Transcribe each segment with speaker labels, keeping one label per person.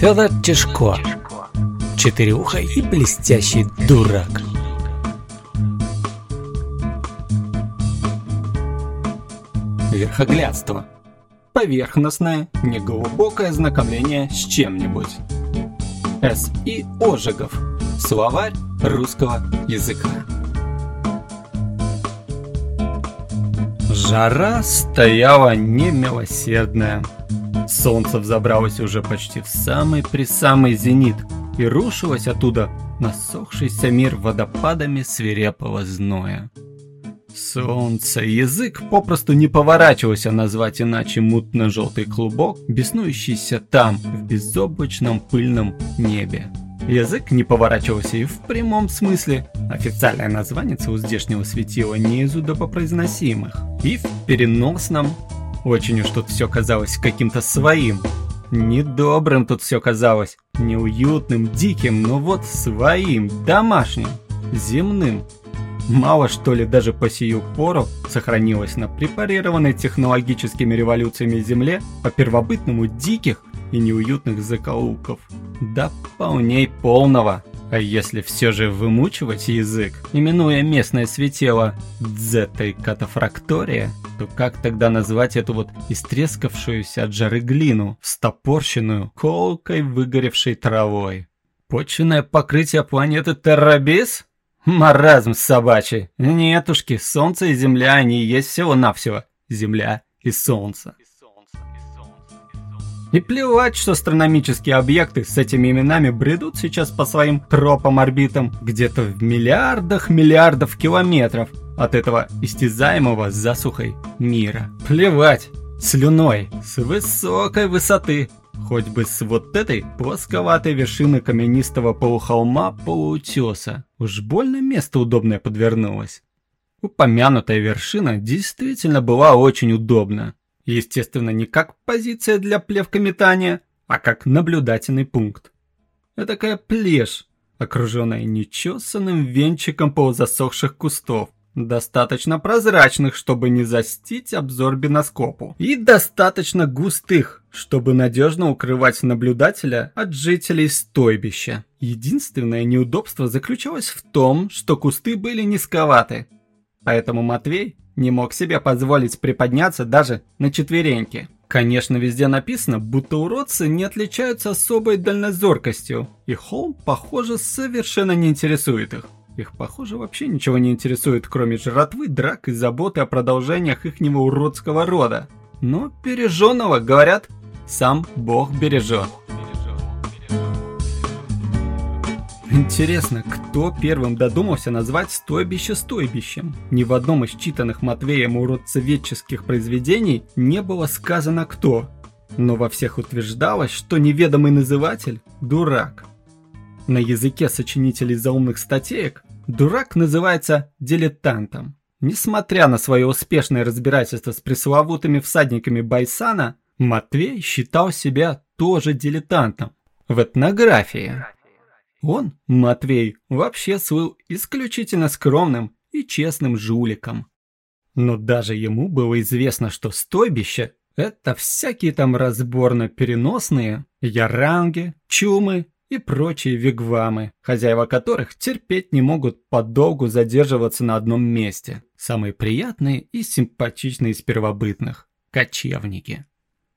Speaker 1: Федор Тишко. Четыреухой и блестящий дурак. Верхоглядство. Поверхностное, неглубокое знакомление с чем-нибудь. С. И. Ожегов. Словарь русского языка. Жара стояла немилосердная. Солнце взобралось уже почти в самый-присамый зенит и рушилось оттуда насохшийся мир водопадами свирепого зноя. Солнце, язык попросту не поворачивался назвать иначе мутно-желтый клубок, беснующийся там, в безоблачном пыльном небе. Язык не поворачивался и в прямом смысле. Официальное название у здешнего светила не из удобопроизносимых. И в переносном очень уж тут все казалось каким-то своим. Недобрым тут все казалось. Неуютным, диким, но вот своим, домашним, земным. Мало что ли даже по сию пору сохранилось на препарированной технологическими революциями земле по первобытному диких и неуютных закоулков. Да полней полного. А если все же вымучивать язык, именуя местное светило дзетой катафрактория, то как тогда назвать эту вот истрескавшуюся от жары глину, стопорщенную, колкой выгоревшей травой? Почвенное покрытие планеты Террабис? Маразм собачий. Нетушки, солнце и земля, они есть всего-навсего. Земля и солнце. И плевать, что астрономические объекты с этими именами бредут сейчас по своим тропам-орбитам где-то в миллиардах миллиардов километров от этого истязаемого засухой мира. Плевать, слюной, с высокой высоты, хоть бы с вот этой плосковатой вершины каменистого полухолма полуутеса. Уж больно место удобное подвернулось. Упомянутая вершина действительно была очень удобна. Естественно, не как позиция для плевкометания, а как наблюдательный пункт. Это такая плешь, окруженная нечесанным венчиком полузасохших кустов, достаточно прозрачных, чтобы не застить обзор биноскопу, и достаточно густых, чтобы надежно укрывать наблюдателя от жителей стойбища. Единственное неудобство заключалось в том, что кусты были низковаты, поэтому Матвей не мог себе позволить приподняться даже на четвереньки. Конечно, везде написано, будто уродцы не отличаются особой дальнозоркостью, и холм, похоже, совершенно не интересует их. Их, похоже, вообще ничего не интересует, кроме жратвы, драк и заботы о продолжениях ихнего уродского рода. Но береженного, говорят, сам Бог бережет. Интересно, кто первым додумался назвать стойбище стойбищем? Ни в одном из читанных Матвеем уродцеведческих произведений не было сказано кто, но во всех утверждалось, что неведомый называтель – дурак. На языке сочинителей заумных статеек дурак называется дилетантом. Несмотря на свое успешное разбирательство с пресловутыми всадниками Байсана, Матвей считал себя тоже дилетантом в этнографии. Он, Матвей, вообще слыл исключительно скромным и честным жуликом. Но даже ему было известно, что стойбище – это всякие там разборно-переносные яранги, чумы и прочие вигвамы, хозяева которых терпеть не могут подолгу задерживаться на одном месте. Самые приятные и симпатичные из первобытных – кочевники.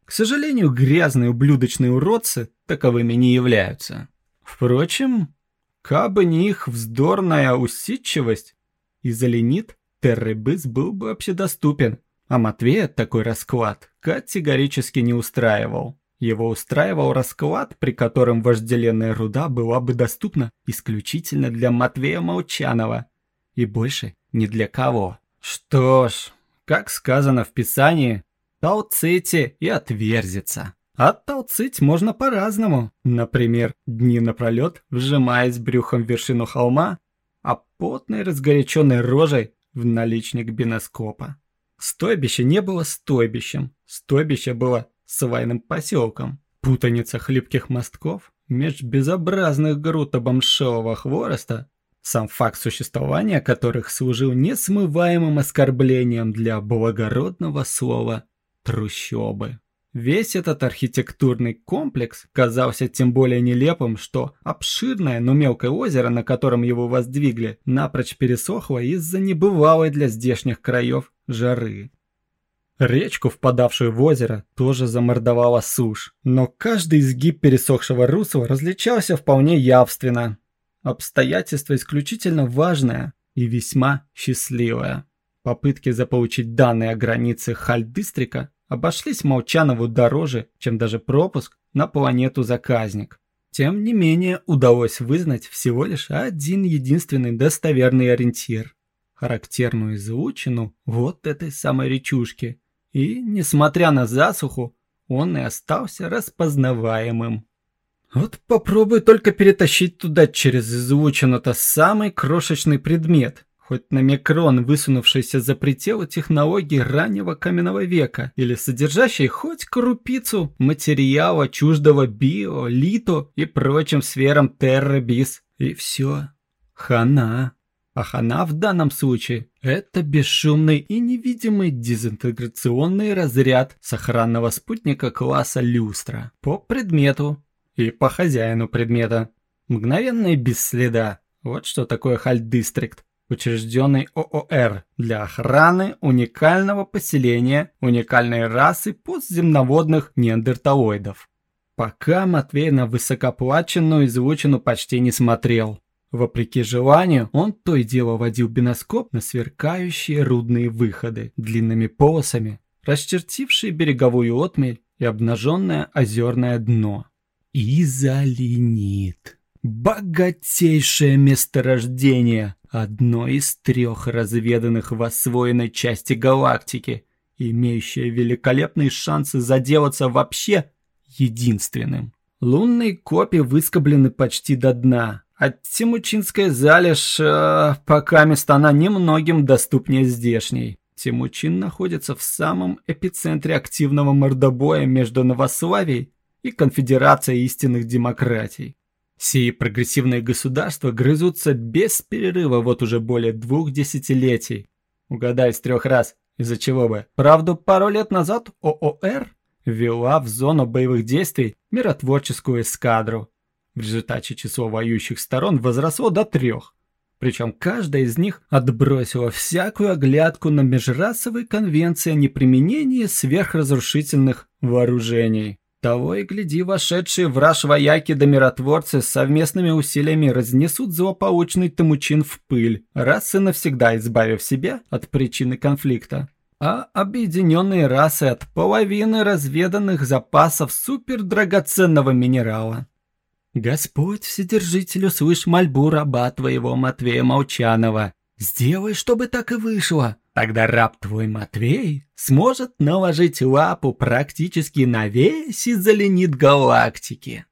Speaker 1: К сожалению, грязные ублюдочные уродцы таковыми не являются. Впрочем, кабы не их вздорная усидчивость, изоленит Терребыс был бы общедоступен, а Матвея такой расклад категорически не устраивал. Его устраивал расклад, при котором вожделенная руда была бы доступна исключительно для Матвея Молчанова и больше ни для кого. Что ж, как сказано в Писании, толците и отверзится. Оттолцить можно по-разному. Например, дни напролет, вжимаясь брюхом в вершину холма, а потной разгоряченной рожей в наличник биноскопа. Стойбище не было стойбищем. Стойбище было свайным поселком. Путаница хлипких мостков меж безобразных груд обомшелого хвороста, сам факт существования которых служил несмываемым оскорблением для благородного слова «трущобы». Весь этот архитектурный комплекс казался тем более нелепым, что обширное, но мелкое озеро, на котором его воздвигли, напрочь пересохло из-за небывалой для здешних краев жары. Речку, впадавшую в озеро, тоже замордовала сушь, но каждый изгиб пересохшего русла различался вполне явственно. Обстоятельство исключительно важное и весьма счастливое. Попытки заполучить данные о границе Хальдистрика обошлись Молчанову дороже, чем даже пропуск на планету Заказник. Тем не менее, удалось вызнать всего лишь один единственный достоверный ориентир – характерную излучину вот этой самой речушки. И, несмотря на засуху, он и остался распознаваемым. Вот попробуй только перетащить туда через излучину-то самый крошечный предмет – хоть на микрон высунувшийся за пределы технологий раннего каменного века или содержащий хоть крупицу материала чуждого био, лито и прочим сферам террабис. И все. Хана. А хана в данном случае – это бесшумный и невидимый дезинтеграционный разряд сохранного спутника класса люстра по предмету и по хозяину предмета. Мгновенно и без следа. Вот что такое Хальт-дистрикт учрежденный ООР для охраны уникального поселения уникальной расы постземноводных неандерталоидов. Пока Матвей на высокоплаченную излучину почти не смотрел. Вопреки желанию, он то и дело водил биноскоп на сверкающие рудные выходы длинными полосами, расчертившие береговую отмель и обнаженное озерное дно. Изоленит. Богатейшее месторождение, одно из трех разведанных в освоенной части галактики, имеющее великолепные шансы заделаться вообще единственным. Лунные копии выскоблены почти до дна, а Тимучинская залежь э, пока места она немногим доступнее здешней. Тимучин находится в самом эпицентре активного мордобоя между Новославией и Конфедерацией истинных демократий. Сии прогрессивные государства грызутся без перерыва вот уже более двух десятилетий. Угадай с трех раз, из-за чего бы. Правду, пару лет назад ООР ввела в зону боевых действий миротворческую эскадру. В результате число воюющих сторон возросло до трех. Причем каждая из них отбросила всякую оглядку на межрасовые конвенции о неприменении сверхразрушительных вооружений. Того и гляди, вошедшие в раж вояки да миротворцы совместными усилиями разнесут злополучный Тамучин в пыль, раз и навсегда избавив себя от причины конфликта. А объединенные расы от половины разведанных запасов супердрагоценного минерала. Господь Вседержитель, услышь мольбу раба твоего Матвея Молчанова. Сделай, чтобы так и вышло. Тогда раб твой Матвей сможет наложить лапу практически на весь изоленит галактики.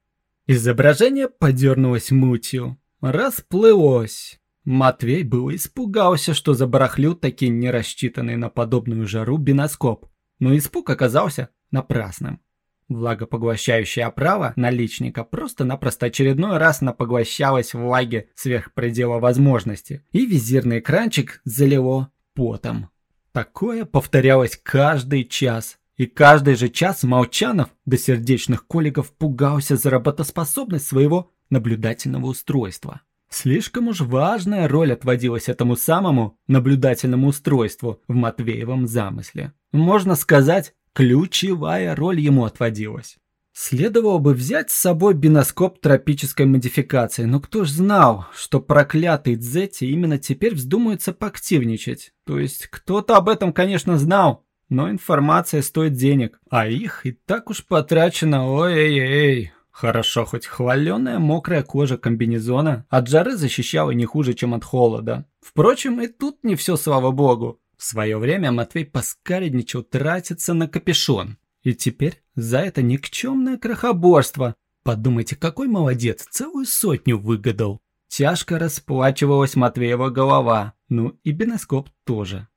Speaker 1: Изображение подернулось мутью, расплылось. Матвей был испугался, что забарахлил таки не рассчитанный на подобную жару биноскоп, но испуг оказался напрасным. Влагопоглощающая оправа наличника просто-напросто очередной раз напоглощалась влаги сверх предела возможности, и визирный экранчик залило потом. Такое повторялось каждый час. И каждый же час Молчанов до сердечных коликов пугался за работоспособность своего наблюдательного устройства. Слишком уж важная роль отводилась этому самому наблюдательному устройству в Матвеевом замысле. Можно сказать, ключевая роль ему отводилась. Следовало бы взять с собой биноскоп тропической модификации, но кто ж знал, что проклятый Дзетти именно теперь вздумается поактивничать. То есть кто-то об этом, конечно, знал, но информация стоит денег, а их и так уж потрачено, ой-ой-ой. Хорошо, хоть хваленая мокрая кожа комбинезона от жары защищала не хуже, чем от холода. Впрочем, и тут не все, слава богу. В свое время Матвей поскаредничал тратиться на капюшон. И теперь за это никчемное крохоборство. Подумайте, какой молодец, целую сотню выгадал. Тяжко расплачивалась Матвеева голова, ну и биноскоп тоже.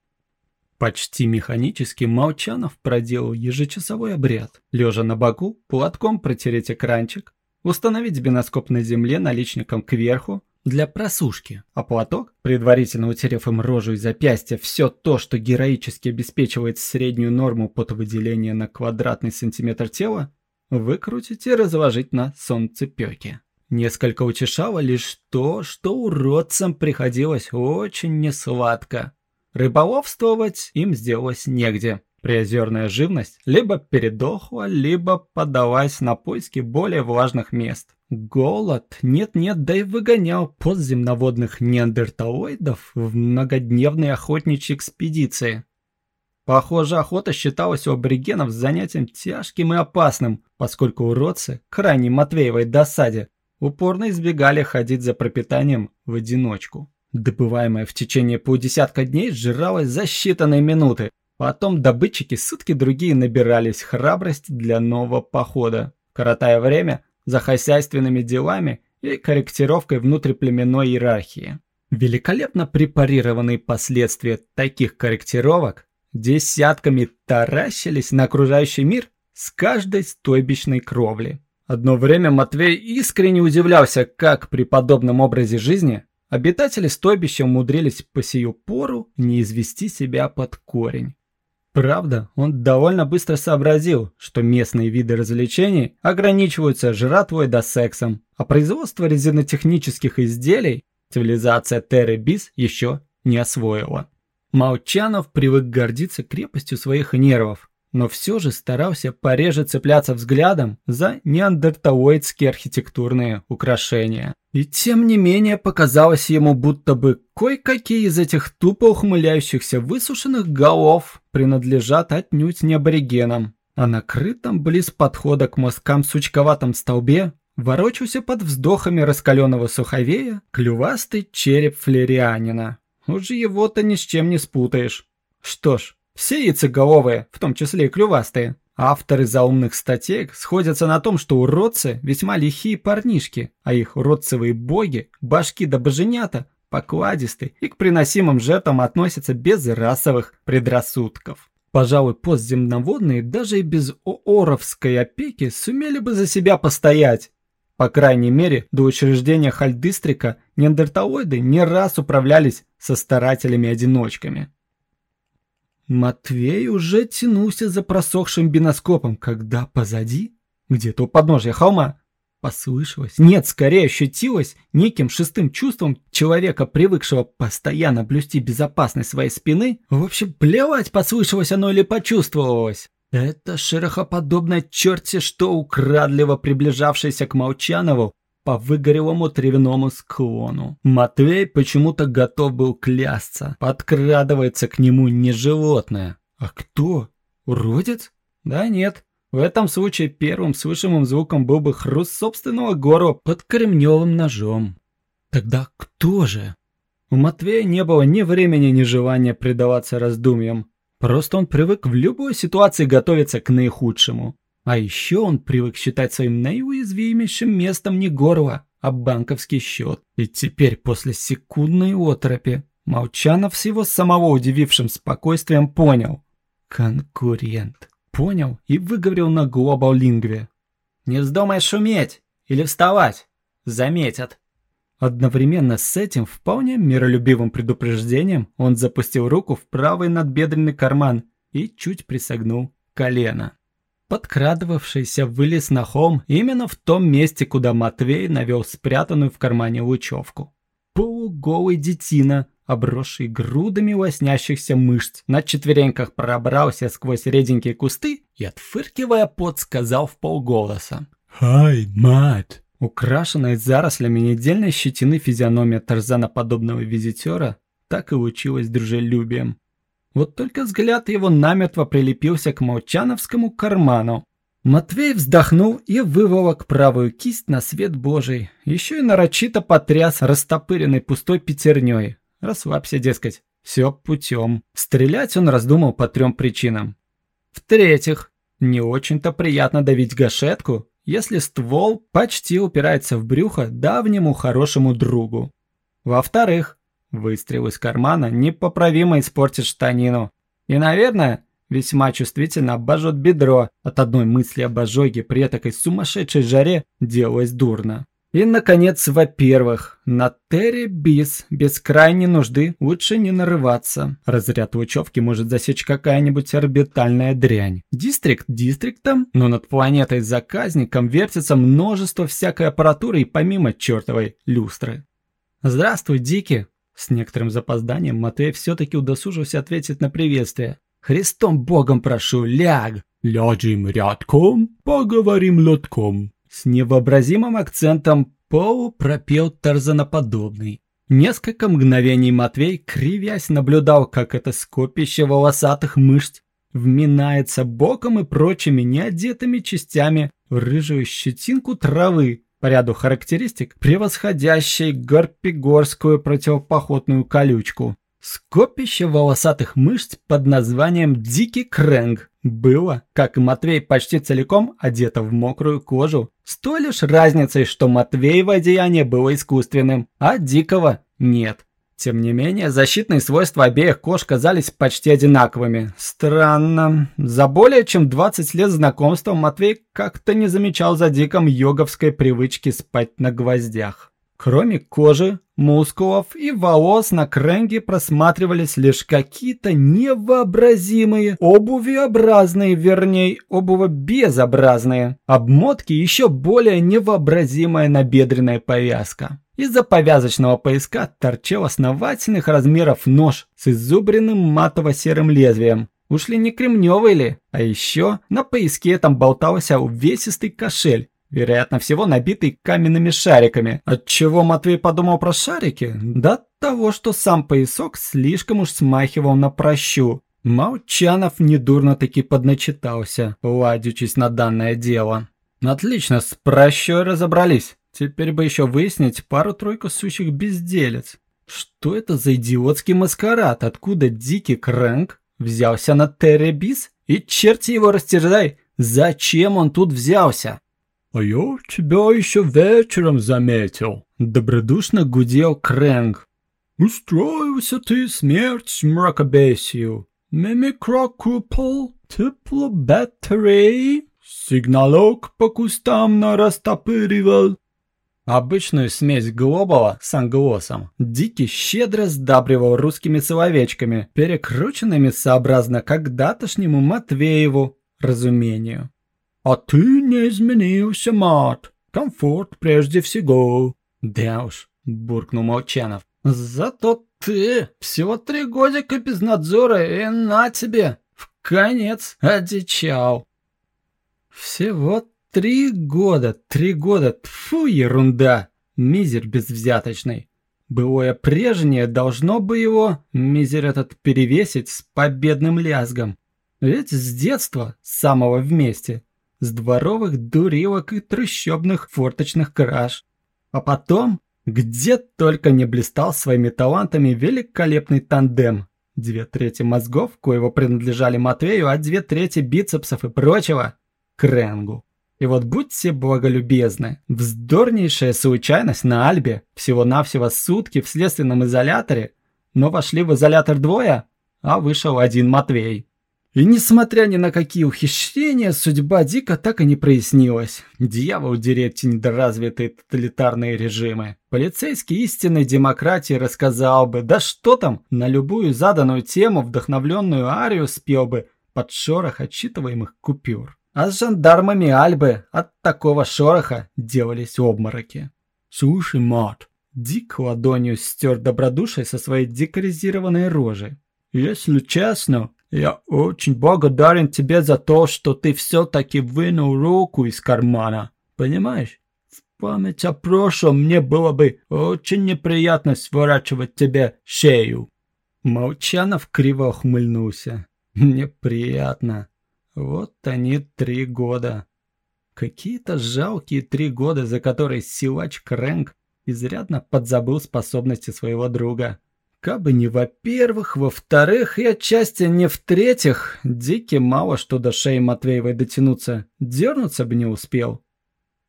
Speaker 1: Почти механически Молчанов проделал ежечасовой обряд. Лежа на боку, платком протереть экранчик, установить биноскоп на земле наличником кверху, для просушки, а платок, предварительно утерев им рожу и запястье, все то, что героически обеспечивает среднюю норму потовыделения на квадратный сантиметр тела, выкрутить и разложить на солнцепёке. Несколько утешало лишь то, что уродцам приходилось очень несладко. Рыболовствовать им сделалось негде. Приозерная живность либо передохла, либо подалась на поиски более влажных мест. Голод нет-нет, да и выгонял подземноводных неандерталоидов в многодневные охотничьи экспедиции. Похоже, охота считалась у аборигенов занятием тяжким и опасным, поскольку уродцы, крайне Матвеевой досаде, упорно избегали ходить за пропитанием в одиночку. Добываемое в течение полдесятка дней сжиралось за считанные минуты. Потом добытчики сутки-другие набирались храбрость для нового похода. Коротая время, за хозяйственными делами и корректировкой внутриплеменной иерархии. Великолепно препарированные последствия таких корректировок десятками таращились на окружающий мир с каждой стойбищной кровли. Одно время Матвей искренне удивлялся, как при подобном образе жизни обитатели стойбища умудрились по сию пору не извести себя под корень. Правда, он довольно быстро сообразил, что местные виды развлечений ограничиваются жратвой да сексом, а производство резинотехнических изделий цивилизация Терры Бис еще не освоила. Молчанов привык гордиться крепостью своих нервов, но все же старался пореже цепляться взглядом за неандерталоидские архитектурные украшения. И тем не менее показалось ему, будто бы кое-какие из этих тупо ухмыляющихся высушенных голов принадлежат отнюдь не аборигенам. А накрытом близ подхода к мосткам сучковатом столбе ворочался под вздохами раскаленного суховея клювастый череп флерианина. Уже его-то ни с чем не спутаешь. Что ж, все яйцеголовые, в том числе и клювастые. Авторы заумных статей сходятся на том, что уродцы весьма лихие парнишки, а их уродцевые боги, башки да боженята, покладисты и к приносимым жертвам относятся без расовых предрассудков. Пожалуй, постземноводные даже и без ооровской опеки сумели бы за себя постоять. По крайней мере, до учреждения Хальдыстрика неандерталоиды не раз управлялись со старателями-одиночками. Матвей уже тянулся за просохшим биноскопом, когда позади, где-то у подножия холма, послышалось, нет, скорее ощутилось неким шестым чувством человека, привыкшего постоянно блюсти безопасность своей спины. В общем, плевать, послышалось оно или почувствовалось. Это шерохоподобное черти что украдливо приближавшееся к Молчанову, по выгорелому травяному склону. Матвей почему-то готов был клясться. Подкрадывается к нему не животное. А кто? Уродец? Да нет. В этом случае первым слышимым звуком был бы хруст собственного горла под кремневым ножом. Тогда кто же? У Матвея не было ни времени, ни желания предаваться раздумьям. Просто он привык в любой ситуации готовиться к наихудшему. А еще он привык считать своим наиуязвимейшим местом не горло, а банковский счет. И теперь после секундной отропи Молчанов с его самого удивившим спокойствием понял. Конкурент. Понял и выговорил на глобал-лингве. «Не вздумай шуметь или вставать. Заметят». Одновременно с этим вполне миролюбивым предупреждением он запустил руку в правый надбедренный карман и чуть присогнул колено подкрадывавшийся вылез на холм именно в том месте, куда Матвей навел спрятанную в кармане лучевку. Полуголый детина, обросший грудами лоснящихся мышц, на четвереньках пробрался сквозь реденькие кусты и, отфыркивая пот, сказал в полголоса.
Speaker 2: «Хай, мать!»
Speaker 1: Украшенная зарослями недельной щетины физиономия Тарзана подобного визитера так и училась дружелюбием. Вот только взгляд его намертво прилепился к молчановскому карману. Матвей вздохнул и выволок правую кисть на свет божий. Еще и нарочито потряс растопыренной пустой пятерней. Расслабься, дескать, все путем. Стрелять он раздумал по трем причинам. В-третьих, не очень-то приятно давить гашетку, если ствол почти упирается в брюхо давнему хорошему другу. Во-вторых, Выстрел из кармана непоправимо испортит штанину. И, наверное, весьма чувствительно обожжет бедро. От одной мысли об ожоге при этой сумасшедшей жаре делалось дурно. И, наконец, во-первых, на Терри Бис без крайней нужды лучше не нарываться. Разряд лучевки может засечь какая-нибудь орбитальная дрянь. Дистрикт дистриктом, но над планетой заказником вертится множество всякой аппаратуры и помимо чертовой люстры. «Здравствуй, Дики!» С некоторым запозданием Матвей все-таки удосужился ответить на приветствие. «Христом Богом прошу, ляг!»
Speaker 2: Ляжем рядком, поговорим лотком.
Speaker 1: С невообразимым акцентом Поу пропел тарзаноподобный. Несколько мгновений Матвей, кривясь, наблюдал, как это скопище волосатых мышц вминается боком и прочими неодетыми частями в рыжую щетинку травы, по ряду характеристик, превосходящей гарпигорскую противопоходную колючку. Скопище волосатых мышц под названием «Дикий Крэнг» было, как и Матвей, почти целиком одето в мокрую кожу. С той лишь разницей, что Матвеево одеяние было искусственным, а Дикого нет. Тем не менее, защитные свойства обеих кож казались почти одинаковыми. Странно. За более чем 20 лет знакомства Матвей как-то не замечал за Диком йоговской привычки спать на гвоздях. Кроме кожи, мускулов и волос на кренге просматривались лишь какие-то невообразимые, обувеобразные, вернее, обувобезобразные, обмотки еще более невообразимая набедренная повязка. Из-за повязочного пояска торчал основательных размеров нож с изубренным матово-серым лезвием. Ушли не кремневый ли? А еще на пояске там болтался увесистый кошель, вероятно всего набитый каменными шариками. Отчего Матвей подумал про шарики? Да того, что сам поясок слишком уж смахивал на прощу. Молчанов недурно-таки подначитался, ладючись на данное дело. Отлично, с прощой разобрались. Теперь бы еще выяснить пару-тройку сущих безделец. Что это за идиотский маскарад? Откуда дикий Крэнк взялся на Теребис? И черти его растерзай, зачем он тут взялся?
Speaker 2: «А я тебя еще вечером заметил», —
Speaker 1: добродушно гудел Крэнг.
Speaker 2: «Устроился ты смерть мракобесию. Мимикрокупол, теплобаттерей, сигналок по кустам нарастопыривал».
Speaker 1: Обычную смесь глобала с англосом Дикий щедро сдабривал русскими словечками, перекрученными сообразно когда-тошнему Матвееву разумению.
Speaker 2: «А ты не изменился, мат. Комфорт прежде всего».
Speaker 1: «Да уж», — буркнул Молчанов. «Зато ты всего три годика без надзора, и на тебе, в конец одичал». «Всего три года, три года, тфу, ерунда, мизер безвзяточный». Былое прежнее должно бы его, мизер этот, перевесить с победным лязгом. Ведь с детства, с самого вместе, с дворовых дурилок и трущобных форточных краж. А потом, где только не блистал своими талантами великолепный тандем. Две трети мозгов, коего принадлежали Матвею, а две трети бицепсов и прочего – Кренгу. И вот будьте благолюбезны, вздорнейшая случайность на Альбе, всего-навсего сутки в следственном изоляторе, но вошли в изолятор двое, а вышел один Матвей. И несмотря ни на какие ухищрения, судьба Дика так и не прояснилась. Дьявол дерет недоразвитые тоталитарные режимы. Полицейский истинной демократии рассказал бы, да что там, на любую заданную тему вдохновленную арию спел бы под шорох отчитываемых купюр. А с жандармами Альбы от такого шороха делались обмороки.
Speaker 2: «Слушай, мат!»
Speaker 1: Дик ладонью стер добродушие со своей декоризированной рожи.
Speaker 2: «Если честно, я очень благодарен тебе за то, что ты все-таки вынул руку из кармана. Понимаешь? В память о прошлом мне было бы очень неприятно сворачивать тебе шею.
Speaker 1: Молчанов криво ухмыльнулся. Неприятно. Вот они три года. Какие-то жалкие три года, за которые силач Крэнк изрядно подзабыл способности своего друга. Кабы не во-первых, во-вторых и отчасти не в-третьих, Дикий мало что до шеи Матвеевой дотянуться, дернуться бы не успел.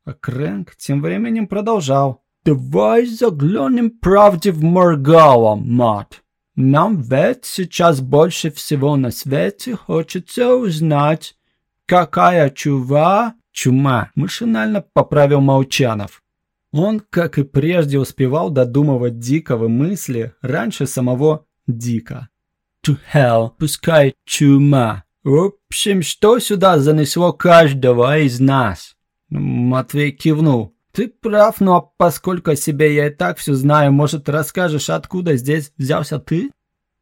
Speaker 1: А Крэнк тем временем продолжал.
Speaker 2: «Давай заглянем правде в Моргала, мат. Нам ведь сейчас больше всего на свете хочется узнать, какая чува...»
Speaker 1: «Чума», машинально поправил Молчанов. Он, как и прежде, успевал додумывать Дикого мысли раньше самого Дика.
Speaker 2: To hell, пускай чума. В общем, что сюда занесло каждого из нас?
Speaker 1: Матвей кивнул. Ты прав, но поскольку о себе я и так все знаю, может, расскажешь, откуда здесь взялся ты?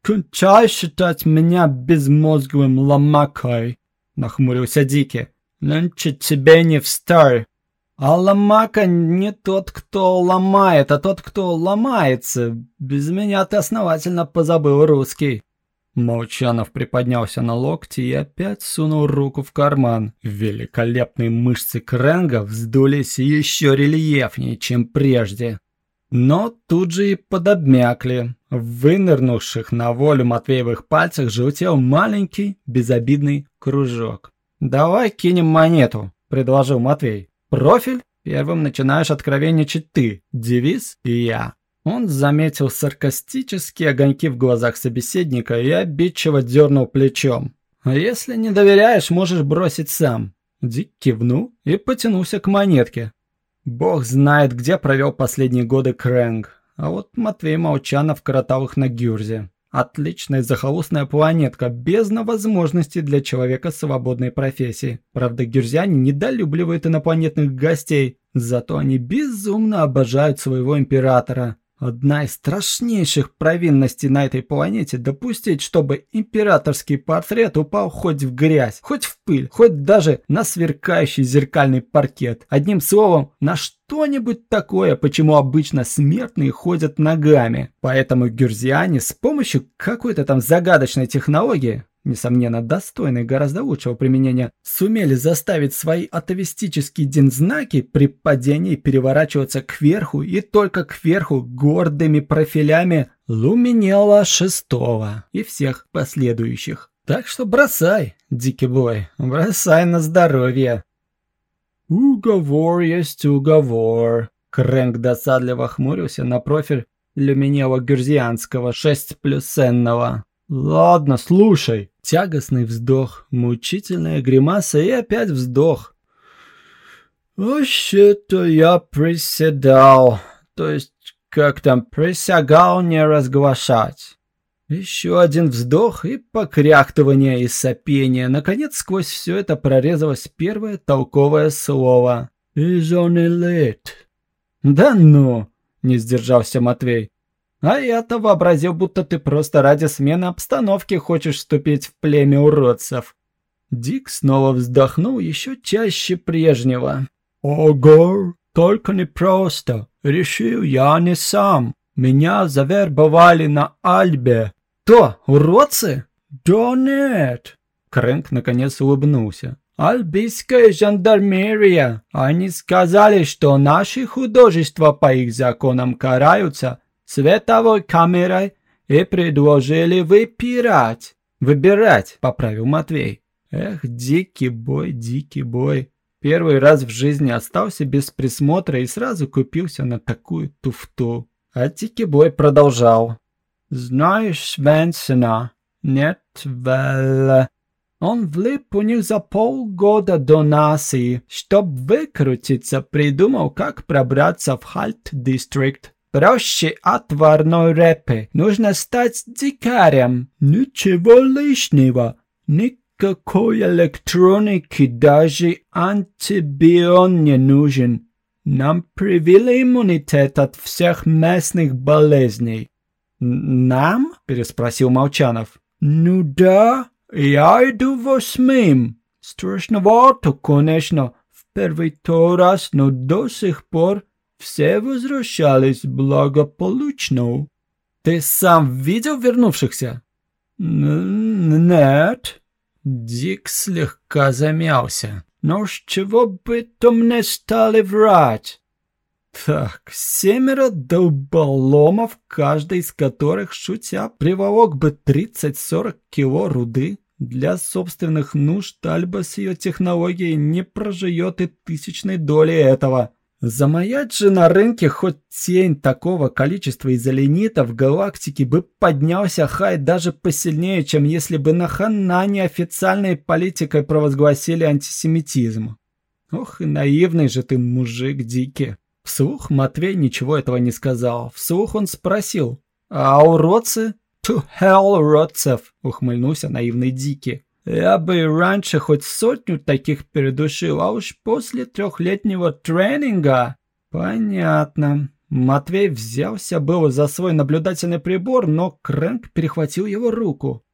Speaker 2: Кончай считать меня безмозглым ломакой, нахмурился Дикий. Нынче тебе не встар.
Speaker 1: А ломака не тот, кто ломает, а тот, кто ломается. Без меня ты основательно позабыл русский. Молчанов приподнялся на локти и опять сунул руку в карман. Великолепные мышцы Кренга вздулись еще рельефнее, чем прежде. Но тут же и подобмякли. В вынырнувших на волю Матвеевых пальцах желтел маленький, безобидный кружок. «Давай кинем монету», — предложил Матвей. «Профиль? Первым начинаешь откровенничать ты, девиз я». Он заметил саркастические огоньки в глазах собеседника и обидчиво дернул плечом. «А если не доверяешь, можешь бросить сам». Дик кивнул и потянулся к монетке. Бог знает, где провел последние годы Крэнг, а вот Матвей Молчанов коротал их на Гюрзе. Отличная захолустная планетка, без возможностей для человека свободной профессии. Правда, гюрзяне недолюбливают инопланетных гостей, зато они безумно обожают своего императора. Одна из страшнейших провинностей на этой планете допустить, чтобы императорский портрет упал хоть в грязь, хоть в пыль, хоть даже на сверкающий зеркальный паркет. Одним словом, на что-нибудь такое, почему обычно смертные ходят ногами. Поэтому гюрзиане с помощью какой-то там загадочной технологии несомненно достойные гораздо лучшего применения, сумели заставить свои атовистические дензнаки при падении переворачиваться кверху и только кверху гордыми профилями Луминела шестого и всех последующих. Так что бросай, дикий бой, бросай на здоровье.
Speaker 2: Уговор есть уговор.
Speaker 1: Крэнк досадливо хмурился на профиль люминела гюрзианского 6 плюсенного.
Speaker 2: Ладно, слушай.
Speaker 1: Тягостный вздох, мучительная гримаса и опять вздох.
Speaker 2: Вообще-то я приседал, то есть как там, присягал не разглашать.
Speaker 1: Еще один вздох и покряхтывание и сопение. Наконец, сквозь все это прорезалось первое толковое слово.
Speaker 2: «Is on elite».
Speaker 1: «Да ну!» — не сдержался Матвей. А я-то вообразил, будто ты просто ради смены обстановки хочешь вступить в племя уродцев. Дик снова вздохнул еще чаще прежнего.
Speaker 2: Ого, только не просто. Решил я не сам. Меня завербовали на Альбе.
Speaker 1: То, уродцы?
Speaker 2: Да нет.
Speaker 1: Крэнк наконец улыбнулся.
Speaker 2: Альбийская жандармерия. Они сказали, что наши художества по их законам караются световой камерой и предложили выпирать.
Speaker 1: Выбирать, поправил Матвей. Эх, дикий бой, дикий бой. Первый раз в жизни остался без присмотра и сразу купился на такую туфту. А дикий бой продолжал.
Speaker 2: Знаешь Свенсона? Нет, вел... Он влип у них за полгода до нас и, чтоб выкрутиться, придумал, как пробраться в Хальт-дистрикт. Проще отварной репы. Нужно стать дикарем. Ничего лишнего. Никакой электроники, даже антибион не нужен. Нам привили иммунитет от всех местных болезней.
Speaker 1: «Нам?» – переспросил Молчанов.
Speaker 2: «Ну да, я иду восьмым. Страшновато, конечно, в первый-то раз, но до сих пор все возвращались благополучно.
Speaker 1: Ты сам видел вернувшихся?
Speaker 2: Нет.
Speaker 1: Дик слегка замялся.
Speaker 2: Но с чего бы то мне стали врать?
Speaker 1: Так, семеро долболомов, каждый из которых, шутя, приволок бы 30-40 кило руды, для собственных нужд Альба с ее технологией не проживет и тысячной доли этого. Замаять же на рынке хоть тень такого количества изоленита в галактике бы поднялся хай даже посильнее, чем если бы на Ханане официальной политикой провозгласили антисемитизм. Ох и наивный же ты мужик, Дики. Вслух Матвей ничего этого не сказал. Вслух он спросил. «А уродцы?» «To hell, уродцев!» — ухмыльнулся наивный Дики. «Я бы и раньше хоть сотню таких передушил, а уж после трехлетнего тренинга...» «Понятно». Матвей взялся было за свой наблюдательный прибор, но Крэнк перехватил его руку.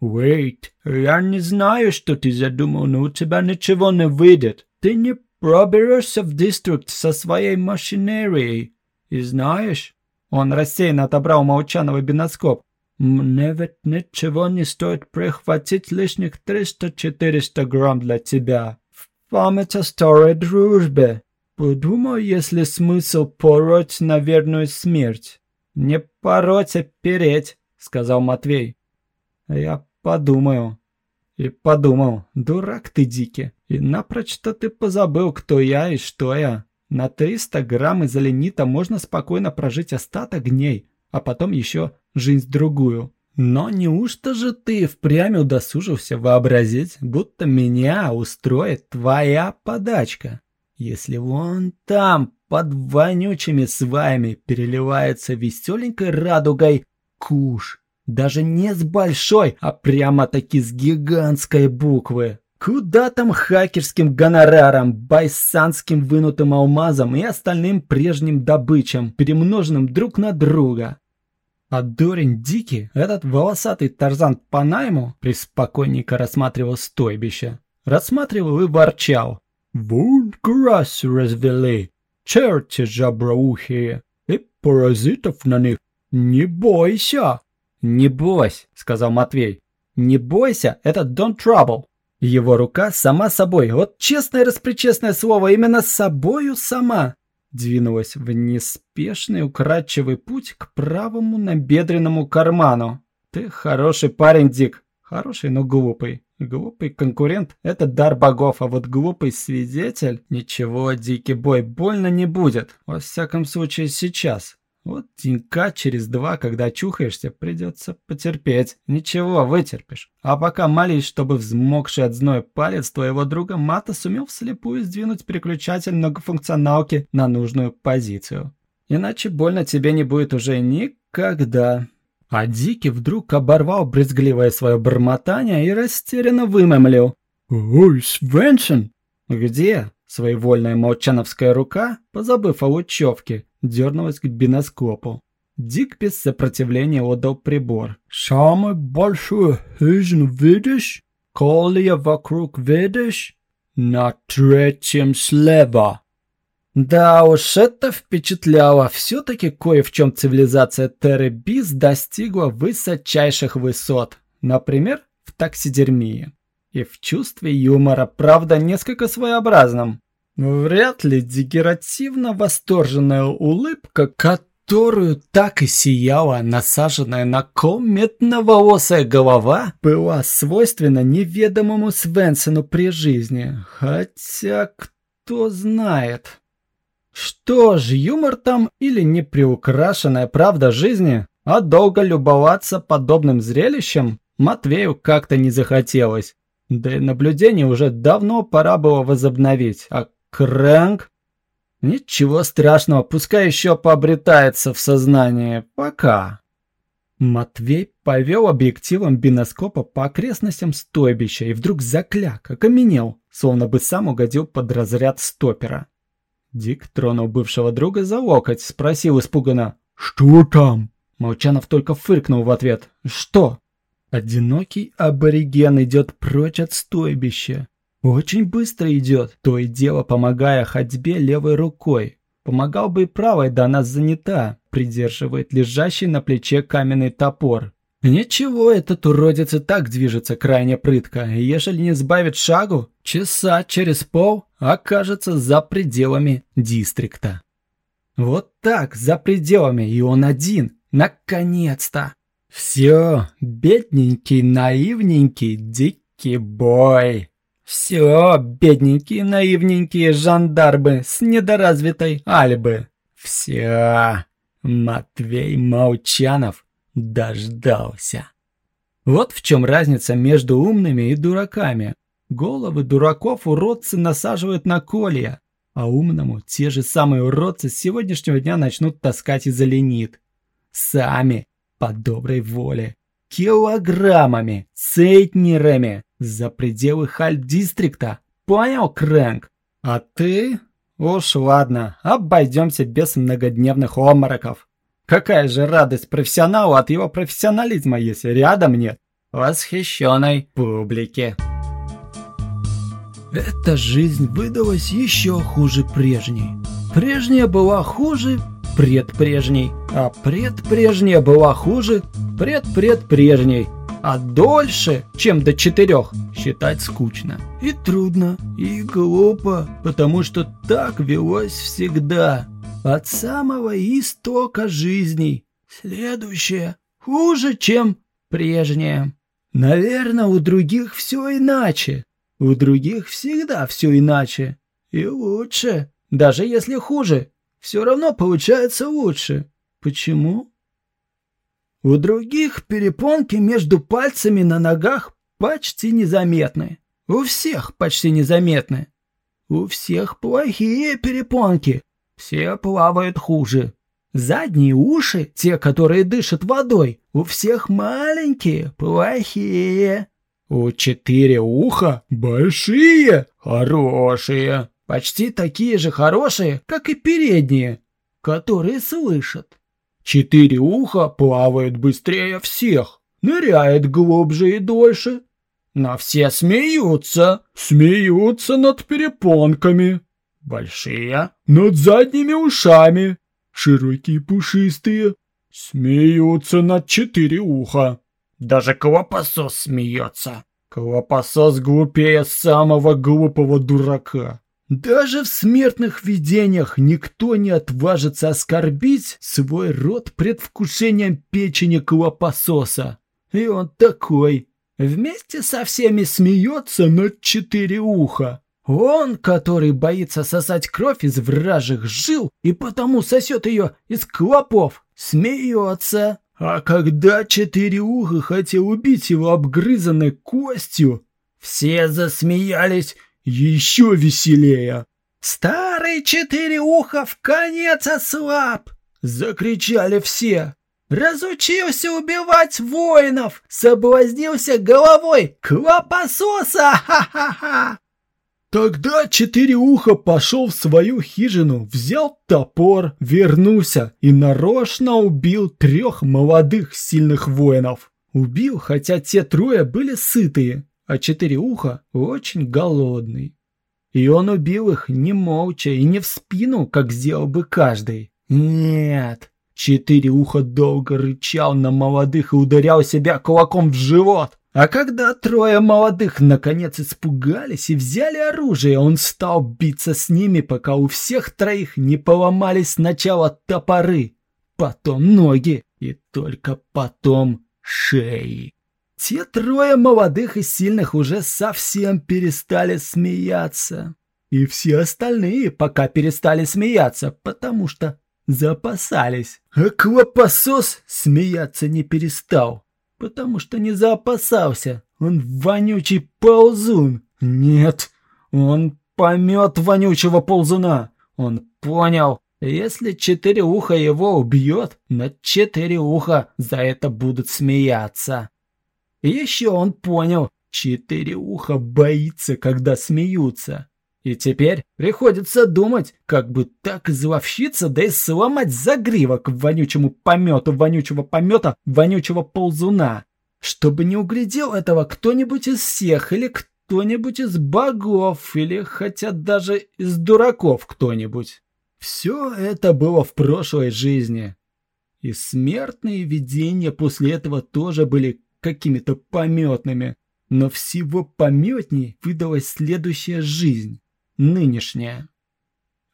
Speaker 1: «Wait, я не знаю, что ты задумал, но у тебя ничего не выйдет. Ты не проберешься в дистрикт со своей машинерией. И знаешь...» Он рассеянно отобрал молчаного биноскоп. «Мне ведь ничего не стоит прихватить лишних 300-400 грамм для тебя. В память о старой дружбе. Подумай, если смысл пороть на верную смерть». «Не пороть, а переть», — сказал Матвей. «Я подумаю». И подумал, дурак ты, Дики, и напрочь-то ты позабыл, кто я и что я. На 300 грамм изоленита можно спокойно прожить остаток дней, а потом еще жизнь другую. Но неужто же ты впрямь удосужился вообразить, будто меня устроит твоя подачка? Если вон там, под вонючими сваями, переливается веселенькой радугой куш, даже не с большой, а прямо-таки с гигантской буквы. Куда там хакерским гонораром, байсанским вынутым алмазом и остальным прежним добычам, перемноженным друг на друга? А Дорин Дики, этот волосатый тарзан по найму, преспокойненько рассматривал стойбище. Рассматривал и ворчал. «Вон крас развели, черти жаброухие, и паразитов на них не бойся!» «Не бойся», — сказал Матвей. «Не бойся, это Don't Trouble». Его рука сама собой, вот честное-распричестное слово, именно собою сама, двинулась в неспешный украдчивый путь к правому набедренному карману. Ты хороший парень, Дик. Хороший, но глупый. Глупый конкурент – это дар богов, а вот глупый свидетель – ничего, дикий бой, больно не будет. Во всяком случае, сейчас. Вот денька через два, когда чухаешься, придется потерпеть. Ничего, вытерпишь. А пока молись, чтобы взмокший от зноя палец твоего друга Мата сумел вслепую сдвинуть переключатель многофункционалки на нужную позицию. Иначе больно тебе не будет уже никогда. А Дики вдруг оборвал брезгливое свое бормотание и растерянно вымомлил. «Ой, Свенсон!» «Где?» Своевольная молчановская рука, позабыв о лучевке, дернулась к биноскопу. Дик без сопротивления отдал прибор. «Самую большую хижину видишь? Колия вокруг видишь? На третьем слева!» Да уж, это впечатляло. Все-таки кое в чем цивилизация Терры Бис достигла высочайших высот. Например, в таксидермии. И в чувстве юмора, правда, несколько своеобразном. Вряд ли дегеративно восторженная улыбка, которую так и сияла насаженная на ком медноволосая голова, была свойственна неведомому Свенсону при жизни. Хотя кто знает. Что ж, юмор там или неприукрашенная правда жизни, а долго любоваться подобным зрелищем Матвею как-то не захотелось. Да и наблюдение уже давно пора было возобновить, а Крэнк? Ничего страшного, пускай еще пообретается в сознании. Пока. Матвей повел объективом биноскопа по окрестностям стойбища и вдруг закляк, окаменел, словно бы сам угодил под разряд стопера. Дик тронул бывшего друга за локоть, спросил испуганно «Что там?». Молчанов только фыркнул в ответ «Что?». Одинокий абориген идет прочь от стойбища. Очень быстро идет, то и дело помогая ходьбе левой рукой. Помогал бы и правой, да она занята, придерживает лежащий на плече каменный топор. Ничего, этот уродец и так движется крайне прытко, ежели не сбавит шагу, часа через пол окажется за пределами дистрикта. Вот так, за пределами, и он один, наконец-то. Все, бедненький, наивненький, дикий бой. Все, бедненькие, наивненькие жандармы с недоразвитой Альбы. Все, Матвей Молчанов дождался. Вот в чем разница между умными и дураками. Головы дураков уродцы насаживают на колья, А умному те же самые уродцы с сегодняшнего дня начнут таскать изоленит. Сами, по доброй воле. Килограммами, цейтнерами, за пределы Халь-дистрикта. Понял, Крэнк? А ты? Уж ладно, обойдемся без многодневных обмороков. Какая же радость профессионалу от его профессионализма, если рядом нет восхищенной публики.
Speaker 2: Эта жизнь выдалась еще хуже прежней. Прежняя была хуже предпрежней, а предпрежняя была хуже предпредпрежней. А дольше, чем до четырех, считать скучно. И трудно, и глупо, потому что так велось всегда. От самого истока жизней. Следующее хуже, чем прежнее. Наверное, у других все иначе. У других всегда все иначе. И лучше. Даже если хуже, все равно получается лучше. Почему? У других перепонки между пальцами на ногах почти незаметны. У всех почти незаметны. У всех плохие перепонки. Все плавают хуже. Задние уши, те, которые дышат водой, у всех маленькие, плохие. У четыре уха большие, хорошие. Почти такие же хорошие, как и передние, которые слышат. Четыре уха плавают быстрее всех, ныряет глубже и дольше. Но все смеются, смеются над перепонками. Большие над задними ушами, широкие пушистые, смеются над четыре уха. Даже Клопосос смеется. Клопосос глупее самого глупого дурака. Даже в смертных видениях никто не отважится оскорбить свой род предвкушением печени Клопососа. И он такой, вместе со всеми смеется над четыре уха. Он, который боится сосать кровь из вражих жил и потому сосет ее из клопов, смеется. А когда четыре уха хотел убить его обгрызанной костью, все засмеялись еще веселее. «Старый четыре уха в конец ослаб!» — закричали все. «Разучился убивать воинов! Соблазнился головой клопососа! Ха-ха-ха!» Тогда четыре уха пошел в свою хижину, взял топор, вернулся и нарочно убил трех молодых сильных воинов. Убил, хотя те трое были сытые, а четыре уха очень голодный. И он убил их не молча и не в спину, как сделал бы каждый. Нет, четыре уха долго рычал на молодых и ударял себя кулаком в живот. А когда трое молодых наконец испугались и взяли оружие, он стал биться с ними, пока у всех троих не поломались сначала топоры, потом ноги и только потом шеи. Те трое молодых и сильных уже совсем перестали смеяться. И все остальные пока перестали смеяться, потому что запасались. А Клопосос смеяться не перестал потому что не заопасался. Он вонючий ползун. Нет, он помет вонючего ползуна. Он понял, если четыре уха его убьет, на четыре уха за это будут смеяться. Еще он понял, четыре уха боится, когда смеются. И теперь приходится думать, как бы так изловщиться, да и сломать загривок вонючему помету вонючего помета вонючего ползуна. Чтобы не углядел этого кто-нибудь из всех, или кто-нибудь из богов, или хотя даже из дураков кто-нибудь. Все это было в прошлой жизни. И смертные видения после этого тоже были какими-то пометными. Но всего пометней выдалась следующая жизнь нынешняя.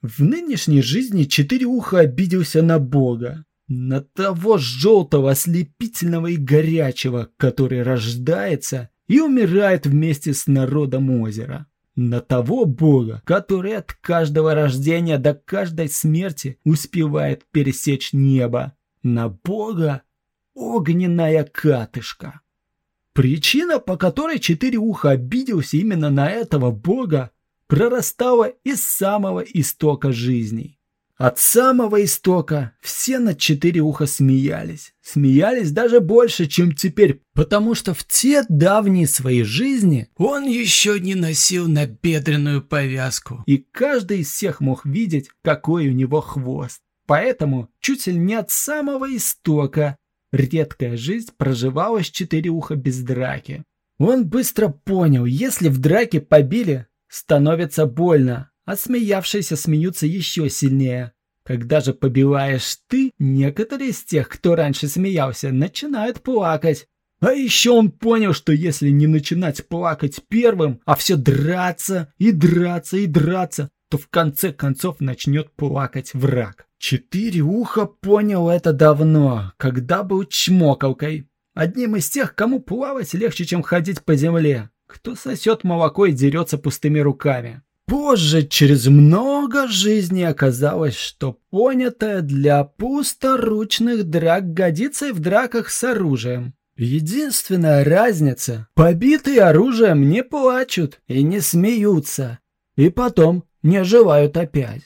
Speaker 2: В нынешней жизни Четырехуха обиделся на Бога, на того желтого, ослепительного и горячего, который рождается и умирает вместе с народом озера. На того Бога, который от каждого рождения до каждой смерти успевает пересечь небо. На Бога огненная катышка. Причина, по которой Четыреуха обиделся именно на этого Бога, прорастала из самого истока жизней. От самого истока все на четыре уха смеялись. Смеялись даже больше, чем теперь, потому что в те давние свои жизни он еще не носил набедренную повязку. И каждый из всех мог видеть, какой у него хвост. Поэтому чуть ли не от самого истока редкая жизнь проживалась четыре уха без драки. Он быстро понял, если в драке побили, становится больно, а смеявшиеся смеются еще сильнее. Когда же побиваешь ты, некоторые из тех, кто раньше смеялся, начинают плакать. А еще он понял, что если не начинать плакать первым, а все драться и драться и драться, то в конце концов начнет плакать враг. Четыре уха понял это давно, когда был чмокалкой. Одним из тех, кому плавать легче, чем ходить по земле. Кто сосет молоко и дерется пустыми руками. Позже, через много жизней, оказалось, что понятое для пусторучных драк годится и в драках с оружием. Единственная разница – побитые оружием не плачут и не смеются, и потом не оживают опять.